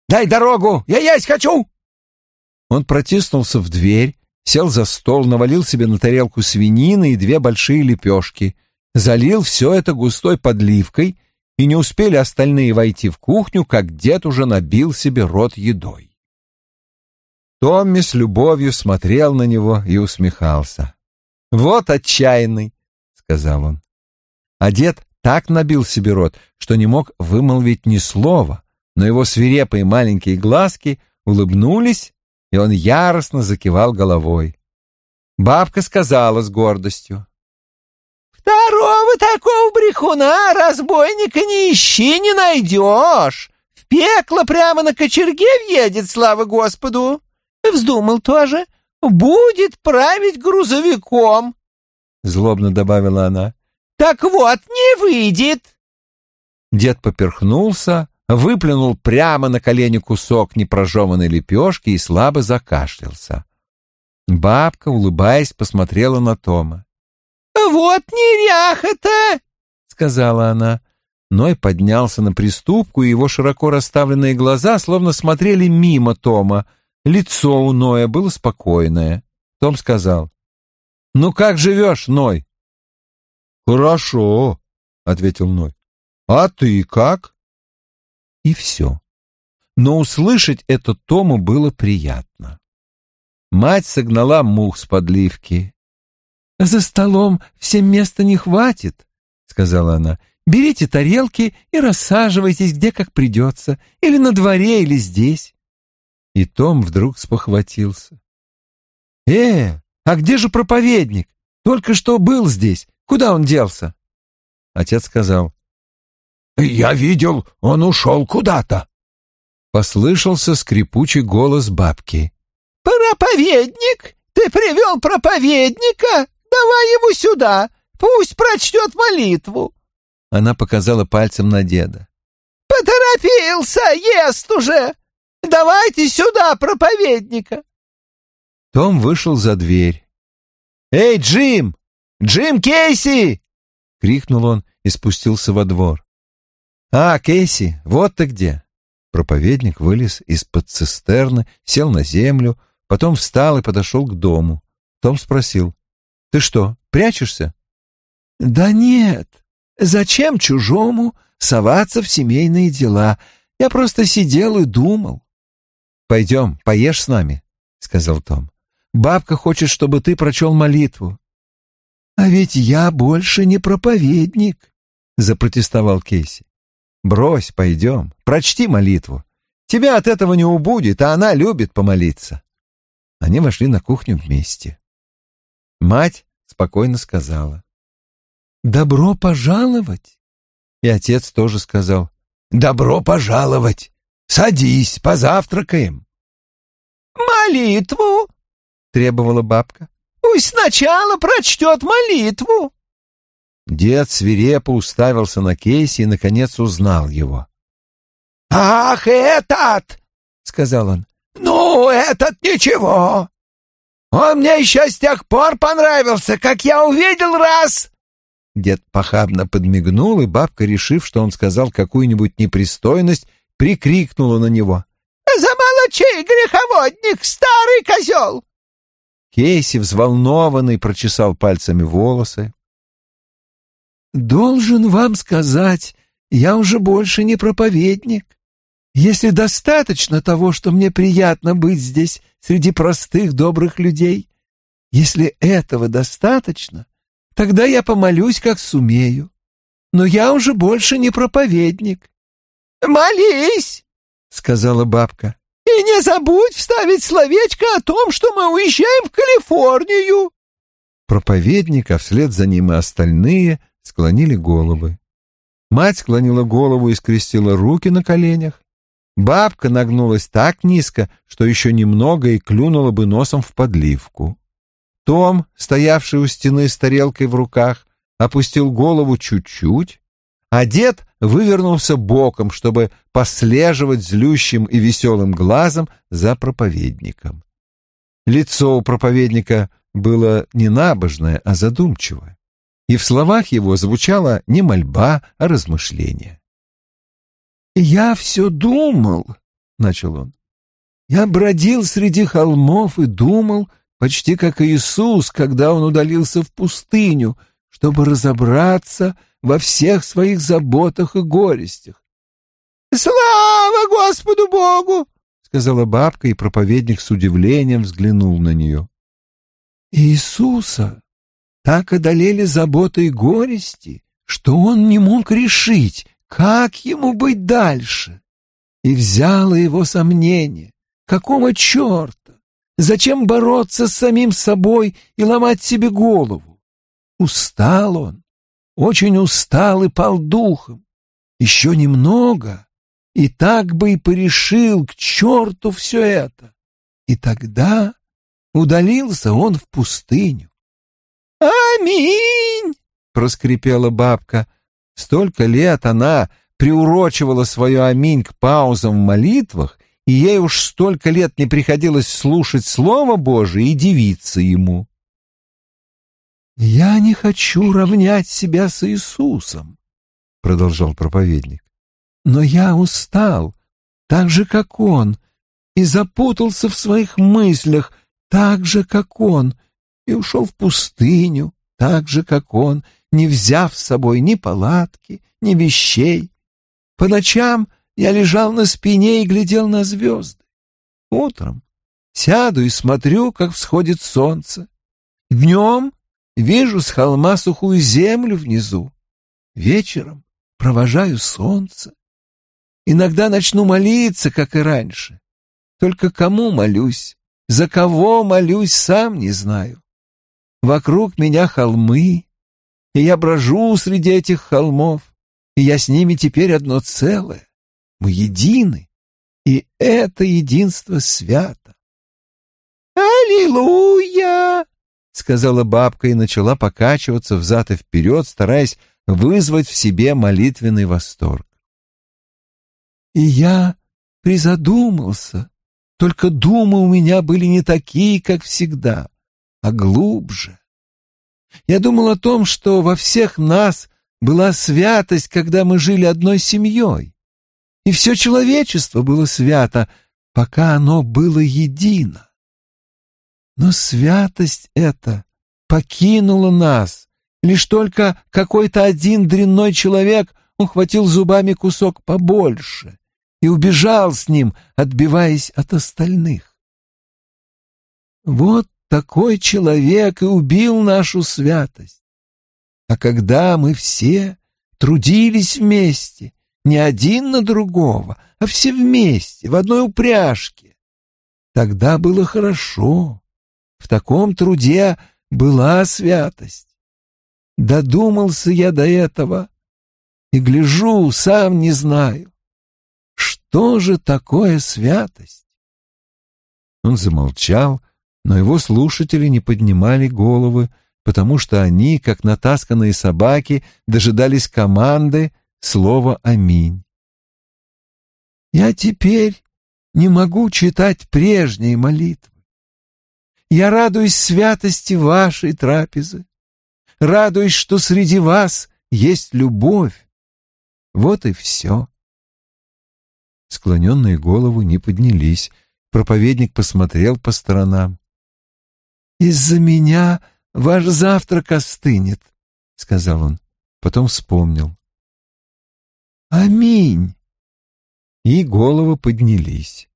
Дай дорогу, я есть хочу!» Он протиснулся в дверь, сел за стол, навалил себе на тарелку свинины и две большие лепешки, залил все это густой подливкой, и не успели остальные войти в кухню, как дед уже набил себе рот едой. Томми с любовью смотрел на него и усмехался. «Вот отчаянный!» — сказал он. А дед так набил себе рот, что не мог вымолвить ни слова, но его свирепые маленькие глазки улыбнулись, и он яростно закивал головой. Бабка сказала с гордостью. «Второго такого брехуна, разбойника, не ищи, не найдешь. В пекло прямо на кочерге въедет, слава Господу. Вздумал тоже. Будет править грузовиком», — злобно добавила она. «Так вот, не выйдет». Дед поперхнулся, выплюнул прямо на колени кусок непрожеванной лепешки и слабо закашлялся. Бабка, улыбаясь, посмотрела на Тома. «Вот неряха-то!» — сказала она. Ной поднялся на приступку, и его широко расставленные глаза словно смотрели мимо Тома. Лицо у Ноя было спокойное. Том сказал. «Ну как живешь, Ной?» «Хорошо», — ответил Ной. «А ты как?» И все. Но услышать это Тому было приятно. Мать согнала мух с подливки. «За столом всем места не хватит», — сказала она. «Берите тарелки и рассаживайтесь где как придется, или на дворе, или здесь». И Том вдруг спохватился. «Э, а где же проповедник? Только что был здесь. Куда он делся?» Отец сказал. «Я видел, он ушел куда-то». Послышался скрипучий голос бабки. «Проповедник? Ты привел проповедника? Давай его сюда, пусть прочтет молитву!» Она показала пальцем на деда. «Поторопился, ест уже! Давайте сюда проповедника!» Том вышел за дверь. «Эй, Джим! Джим Кейси!» — крикнул он и спустился во двор. «А, Кейси, вот ты где!» Проповедник вылез из-под цистерны, сел на землю, потом встал и подошел к дому. Том спросил, «Ты что, прячешься?» «Да нет. Зачем чужому соваться в семейные дела? Я просто сидел и думал». «Пойдем, поешь с нами», — сказал Том. «Бабка хочет, чтобы ты прочел молитву». «А ведь я больше не проповедник», — запротестовал Кейси. Брось, пойдем, прочти молитву. Тебя от этого не убудет, а она любит помолиться. Они вошли на кухню вместе. Мать спокойно сказала. «Добро пожаловать!» И отец тоже сказал. «Добро пожаловать! Садись, позавтракаем!» «Молитву!» — требовала бабка. «Пусть сначала прочтет молитву!» Дед свирепо уставился на Кейси и, наконец, узнал его. «Ах, этот!» — сказал он. «Ну, этот ничего. Он мне еще с тех пор понравился, как я увидел раз». Дед похабно подмигнул, и бабка, решив, что он сказал какую-нибудь непристойность, прикрикнула на него. «Замолчи, греховодник, старый козел!» Кейси, взволнованный, прочесал пальцами волосы. «Должен вам сказать, я уже больше не проповедник. Если достаточно того, что мне приятно быть здесь среди простых добрых людей, если этого достаточно, тогда я помолюсь, как сумею. Но я уже больше не проповедник». «Молись!» — сказала бабка. «И не забудь вставить словечко о том, что мы уезжаем в Калифорнию!» Проповедник, а вслед за ним и остальные — склонили головы. Мать склонила голову и скрестила руки на коленях. Бабка нагнулась так низко, что еще немного и клюнула бы носом в подливку. Том, стоявший у стены с тарелкой в руках, опустил голову чуть-чуть, а дед вывернулся боком, чтобы послеживать злющим и веселым глазом за проповедником. Лицо у проповедника было не набожное, а задумчивое и в словах его звучала не мольба, а размышление. «Я все думал», — начал он. «Я бродил среди холмов и думал, почти как Иисус, когда он удалился в пустыню, чтобы разобраться во всех своих заботах и горестях. «Слава Господу Богу!» — сказала бабка, и проповедник с удивлением взглянул на нее. «Иисуса так одолели заботы и горести, что он не мог решить, как ему быть дальше. И взяло его сомнение. Какого черта? Зачем бороться с самим собой и ломать себе голову? Устал он, очень устал и пал духом. Еще немного, и так бы и порешил к черту все это. И тогда удалился он в пустыню. «Аминь!» — проскрипела бабка. Столько лет она приурочивала свое «аминь» к паузам в молитвах, и ей уж столько лет не приходилось слушать Слово Божие и дивиться ему. «Я не хочу равнять себя с Иисусом», — продолжал проповедник. «Но я устал, так же, как Он, и запутался в своих мыслях, так же, как Он, и ушел в пустыню, так же, как Он, не взяв с собой ни палатки, ни вещей. По ночам я лежал на спине и глядел на звезды. Утром сяду и смотрю, как всходит солнце. Днем вижу с холма сухую землю внизу. Вечером провожаю солнце. Иногда начну молиться, как и раньше. Только кому молюсь, за кого молюсь, сам не знаю. Вокруг меня холмы, и я брожу среди этих холмов, и я с ними теперь одно целое. Мы едины, и это единство свято. «Аллилуйя!» — сказала бабка и начала покачиваться взад и вперед, стараясь вызвать в себе молитвенный восторг. И я призадумался, только думы у меня были не такие, как всегда, а глубже. Я думал о том, что во всех нас была святость, когда мы жили одной семьей. И все человечество было свято, пока оно было едино. Но святость эта покинула нас. Лишь только какой-то один дрянной человек ухватил зубами кусок побольше и убежал с ним, отбиваясь от остальных. Вот такой человек и убил нашу святость. А когда мы все трудились вместе, не один на другого, а все вместе, в одной упряжке, тогда было хорошо. В таком труде была святость. Додумался я до этого и гляжу, сам не знаю. Что же такое святость? Он замолчал, но его слушатели не поднимали головы, потому что они, как натасканные собаки, дожидались команды слова «Аминь». «Я теперь не могу читать прежние молитвы. Я радуюсь святости вашей трапезы, радуюсь, что среди вас есть любовь. Вот и все». Склоненные головы не поднялись. Проповедник посмотрел по сторонам. «Из-за меня ваш завтрак остынет», — сказал он. Потом вспомнил. «Аминь!» И головы поднялись.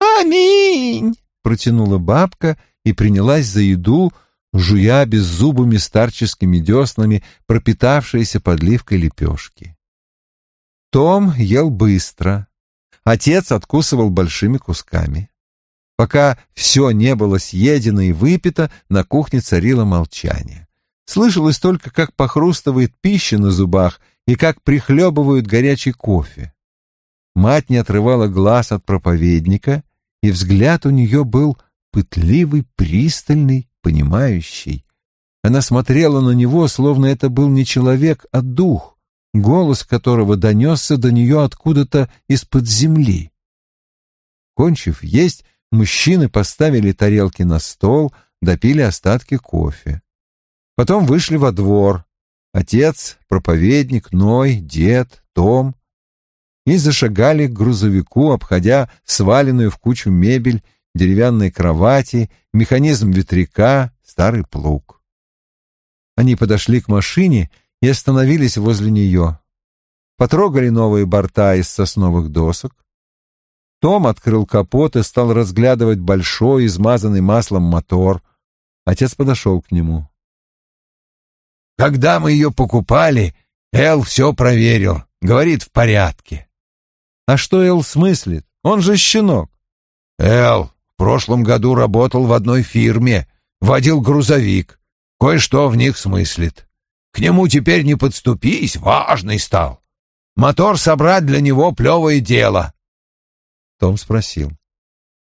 «Аминь!» — протянула бабка и принялась за еду, жуя беззубыми старческими деснами пропитавшиеся подливкой лепешки. Том ел быстро. Отец откусывал большими кусками. Пока все не было съедено и выпито, на кухне царило молчание. Слышалось только, как похрустывает пища на зубах и как прихлебывают горячий кофе. Мать не отрывала глаз от проповедника, и взгляд у нее был пытливый, пристальный, понимающий. Она смотрела на него, словно это был не человек, а дух голос которого донесся до нее откуда-то из-под земли. Кончив есть, мужчины поставили тарелки на стол, допили остатки кофе. Потом вышли во двор. Отец, проповедник, Ной, дед, Том. И зашагали к грузовику, обходя сваленную в кучу мебель, деревянные кровати, механизм ветряка, старый плуг. Они подошли к машине и остановились возле нее. Потрогали новые борта из сосновых досок. Том открыл капот и стал разглядывать большой, измазанный маслом мотор. Отец подошел к нему. «Когда мы ее покупали, Эл все проверил. Говорит, в порядке». «А что Эл смыслит? Он же щенок». «Эл, в прошлом году работал в одной фирме, водил грузовик, кое-что в них смыслит. К нему теперь не подступись, важный стал. Мотор собрать для него плевое дело. Том спросил.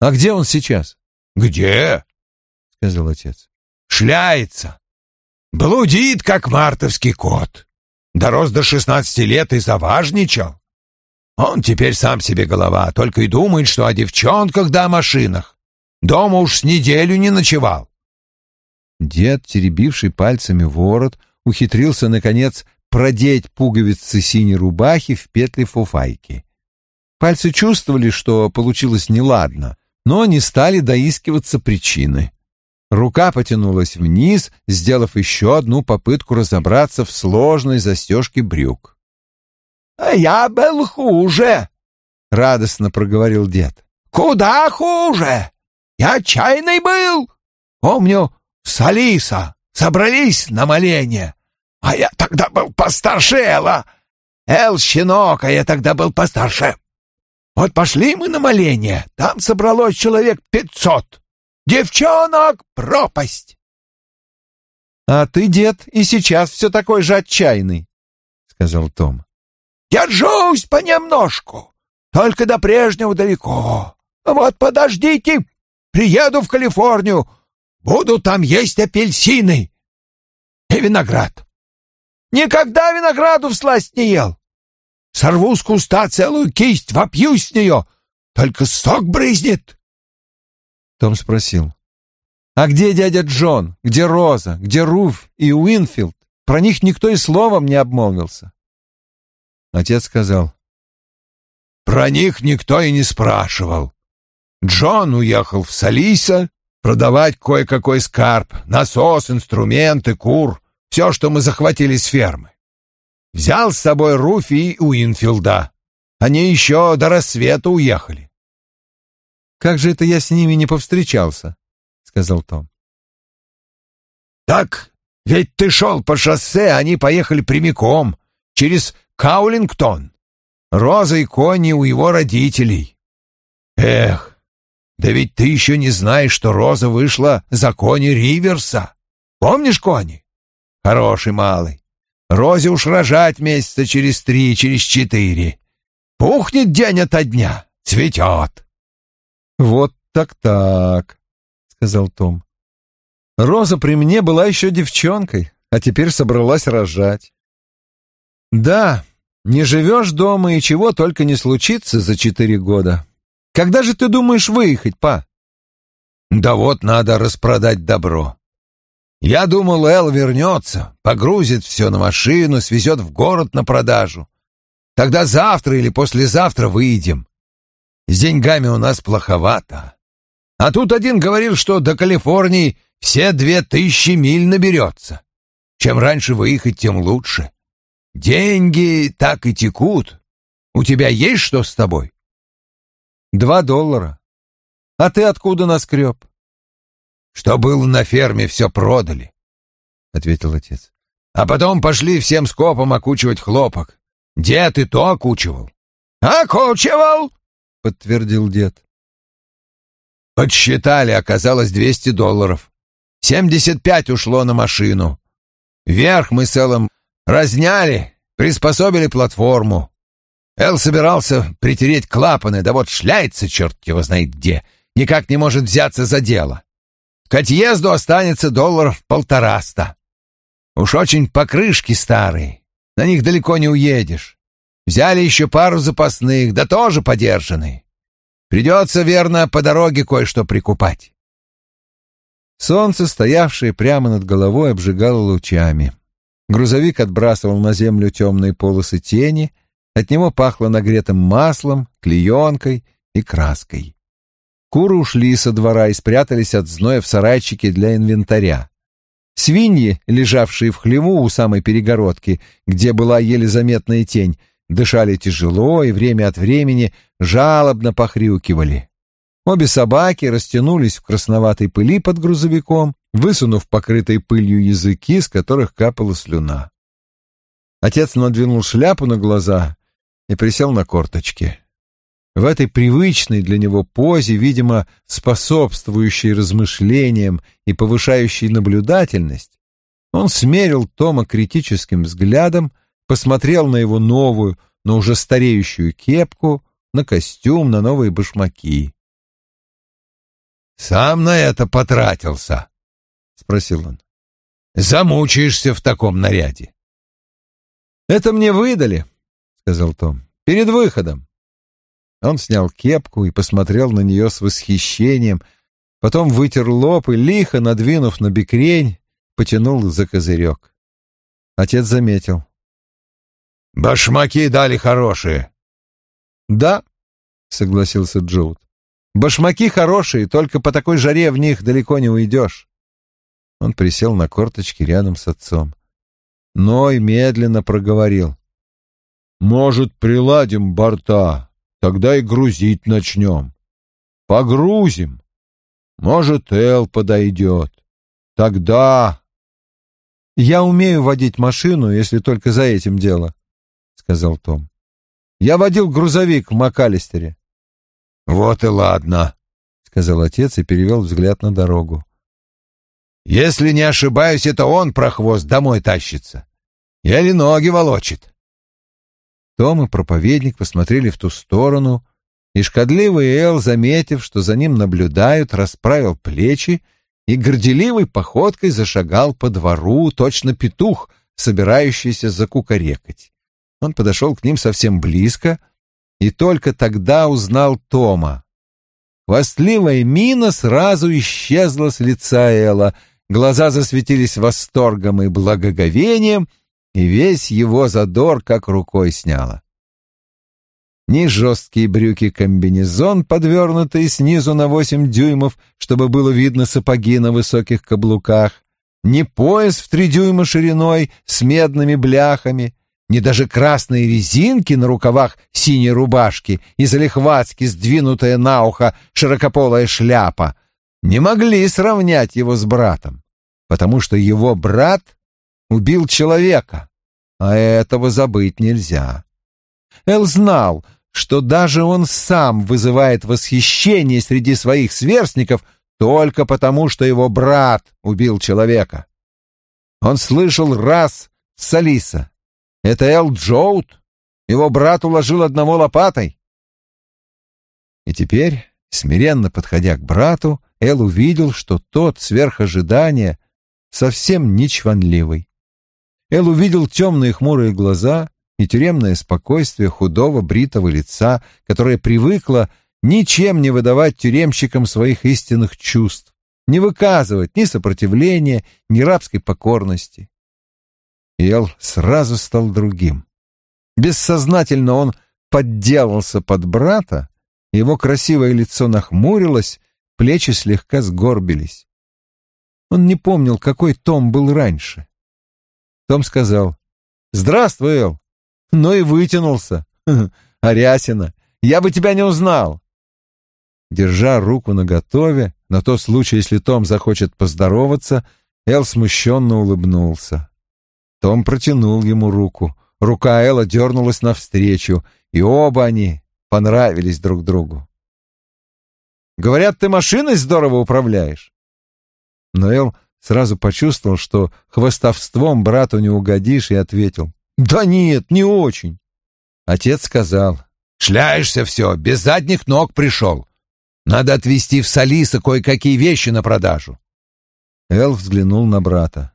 «А где он сейчас?» «Где?» — сказал отец. «Шляется. Блудит, как мартовский кот. Дорос до шестнадцати лет и заважничал. Он теперь сам себе голова, только и думает, что о девчонках да о машинах. Дома уж с неделю не ночевал. Дед, теребивший пальцами ворот, ухитрился, наконец, продеть пуговицы синей рубахи в петли фуфайки. Пальцы чувствовали, что получилось неладно, но не стали доискиваться причины. Рука потянулась вниз, сделав еще одну попытку разобраться в сложной застежке брюк. «А я был хуже», — радостно проговорил дед. «Куда хуже? Я отчаянный был. Помню, в Салиса собрались на моление, а я тогда был постарше Элла. Эл, щенок, а я тогда был постарше. Вот пошли мы на моление, там собралось человек пятьсот. Девчонок — пропасть!» «А ты, дед, и сейчас все такой же отчаянный», — сказал Том. «Держусь понемножку, только до прежнего далеко. Вот подождите, приеду в Калифорнию, буду там есть апельсины и виноград. Никогда винограду всласть не ел. Сорву с куста целую кисть, вопью с нее, только сок брызнет. Том спросил. «А где дядя Джон? Где Роза? Где Руф и Уинфилд? Про них никто и словом не обмолвился». Отец сказал. «Про них никто и не спрашивал. Джон уехал в Салиса продавать кое-какой скарб, насос, инструменты, кур, все, что мы захватили с фермы. Взял с собой Руфи и Уинфилда. Они еще до рассвета уехали. Как же это я с ними не повстречался? сказал Том. Так, ведь ты шел по шоссе, а они поехали прямиком через Каулингтон. Роза и Кони у его родителей. Эх, да ведь ты еще не знаешь, что Роза вышла за Кони Риверса. Помнишь Кони? Хороший малый. Розе уж рожать месяца через три, через четыре. Пухнет день ото дня, цветет. «Вот так-так», — сказал Том. «Роза при мне была еще девчонкой, а теперь собралась рожать». «Да, не живешь дома, и чего только не случится за четыре года. Когда же ты думаешь выехать, па?» «Да вот надо распродать добро. Я думал, Эл вернется, погрузит все на машину, свезет в город на продажу. Тогда завтра или послезавтра выйдем. С деньгами у нас плоховато. А тут один говорил, что до Калифорнии все две тысячи миль наберется. Чем раньше выехать, тем лучше. Деньги так и текут. У тебя есть что с тобой? Два доллара. А ты откуда наскреб? Что было на ферме, все продали, — ответил отец. А потом пошли всем скопом окучивать хлопок. Дед и то окучивал. Окучивал? — подтвердил дед. Подсчитали, оказалось двести долларов. Семьдесят пять ушло на машину. Вверх мы Эллом разняли, приспособили платформу. Эл собирался притереть клапаны, да вот шляется черт его знает где, никак не может взяться за дело. К отъезду останется долларов полтораста. Уж очень покрышки старые, на них далеко не уедешь. Взяли еще пару запасных, да тоже подержанные. Придется, верно, по дороге кое-что прикупать. Солнце, стоявшее прямо над головой, обжигало лучами. Грузовик отбрасывал на землю темные полосы тени, от него пахло нагретым маслом, клеенкой и краской. Куры ушли со двора и спрятались от зноя в сарайчике для инвентаря. Свиньи, лежавшие в хлеву у самой перегородки, где была еле заметная тень, дышали тяжело и время от времени жалобно похрюкивали. Обе собаки растянулись в красноватой пыли под грузовиком, высунув покрытой пылью языки, с которых капала слюна. Отец надвинул шляпу на глаза и присел на корточки. В этой привычной для него позе, видимо, способствующей размышлениям и повышающей наблюдательность, он смерил Тома критическим взглядом, посмотрел на его новую, но уже стареющую кепку, на костюм, на новые башмаки. «Сам на это потратился?» — спросил он. «Замучаешься в таком наряде». «Это мне выдали», — сказал Том, — «перед выходом». Он снял кепку и посмотрел на нее с восхищением, потом вытер лоб и, лихо надвинув на бекрень, потянул за козырек. Отец заметил. «Башмаки дали хорошие». «Да», — согласился Джоуд. «Башмаки хорошие, только по такой жаре в них далеко не уйдешь». Он присел на корточки рядом с отцом. Ной медленно проговорил. «Может, приладим борта, тогда и грузить начнем. Погрузим. Может, Эл подойдет. Тогда...» «Я умею водить машину, если только за этим дело», — сказал Том. «Я водил грузовик в МакАлистере». «Вот и ладно», — сказал отец и перевел взгляд на дорогу. «Если не ошибаюсь, это он, прохвост, домой тащится. Еле ноги волочит». Том и проповедник посмотрели в ту сторону, и шкодливый Эл, заметив, что за ним наблюдают, расправил плечи и горделивой походкой зашагал по двору, точно петух, собирающийся закукарекать. Он подошел к ним совсем близко и только тогда узнал Тома. Хвастливая мина сразу исчезла с лица Элла, глаза засветились восторгом и благоговением — и весь его задор как рукой сняло. Ни жесткие брюки-комбинезон, подвернутые снизу на восемь дюймов, чтобы было видно сапоги на высоких каблуках, ни пояс в три дюйма шириной с медными бляхами, ни даже красные резинки на рукавах синей рубашки и залихватски сдвинутая на ухо широкополая шляпа не могли сравнять его с братом, потому что его брат — убил человека, а этого забыть нельзя. Эл знал, что даже он сам вызывает восхищение среди своих сверстников только потому, что его брат убил человека. Он слышал раз с Алиса. Это Эл Джоут. Его брат уложил одного лопатой. И теперь, смиренно подходя к брату, Эл увидел, что тот, сверх ожидания, совсем не чванливый. Эл увидел темные хмурые глаза и тюремное спокойствие худого бритого лица, которое привыкло ничем не выдавать тюремщикам своих истинных чувств, не выказывать ни сопротивления, ни рабской покорности. Эл сразу стал другим. Бессознательно он подделался под брата, его красивое лицо нахмурилось, плечи слегка сгорбились. Он не помнил, какой Том был раньше. Том сказал, «Здравствуй, Эл!» Ну и вытянулся. Арясина, я бы тебя не узнал. Держа руку наготове, на тот случай, если Том захочет поздороваться, Эл смущенно улыбнулся. Том протянул ему руку. Рука Элла дернулась навстречу, и оба они понравились друг другу. «Говорят, ты машиной здорово управляешь». Но Эл Сразу почувствовал, что хвостовством брату не угодишь, и ответил. «Да нет, не очень». Отец сказал. «Шляешься все, без задних ног пришел. Надо отвезти в Салиса кое-какие вещи на продажу». Эл взглянул на брата.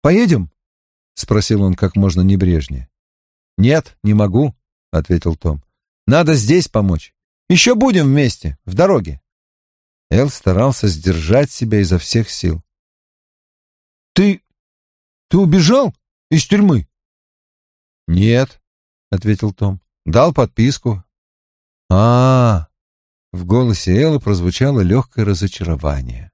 «Поедем?» — спросил он как можно небрежнее. «Нет, не могу», — ответил Том. «Надо здесь помочь. Еще будем вместе, в дороге». Эл старался сдержать себя изо всех сил. «Ты... ты убежал из тюрьмы?» «Нет», — ответил Том. «Дал подписку». А, -а, а В голосе Эллы прозвучало легкое разочарование.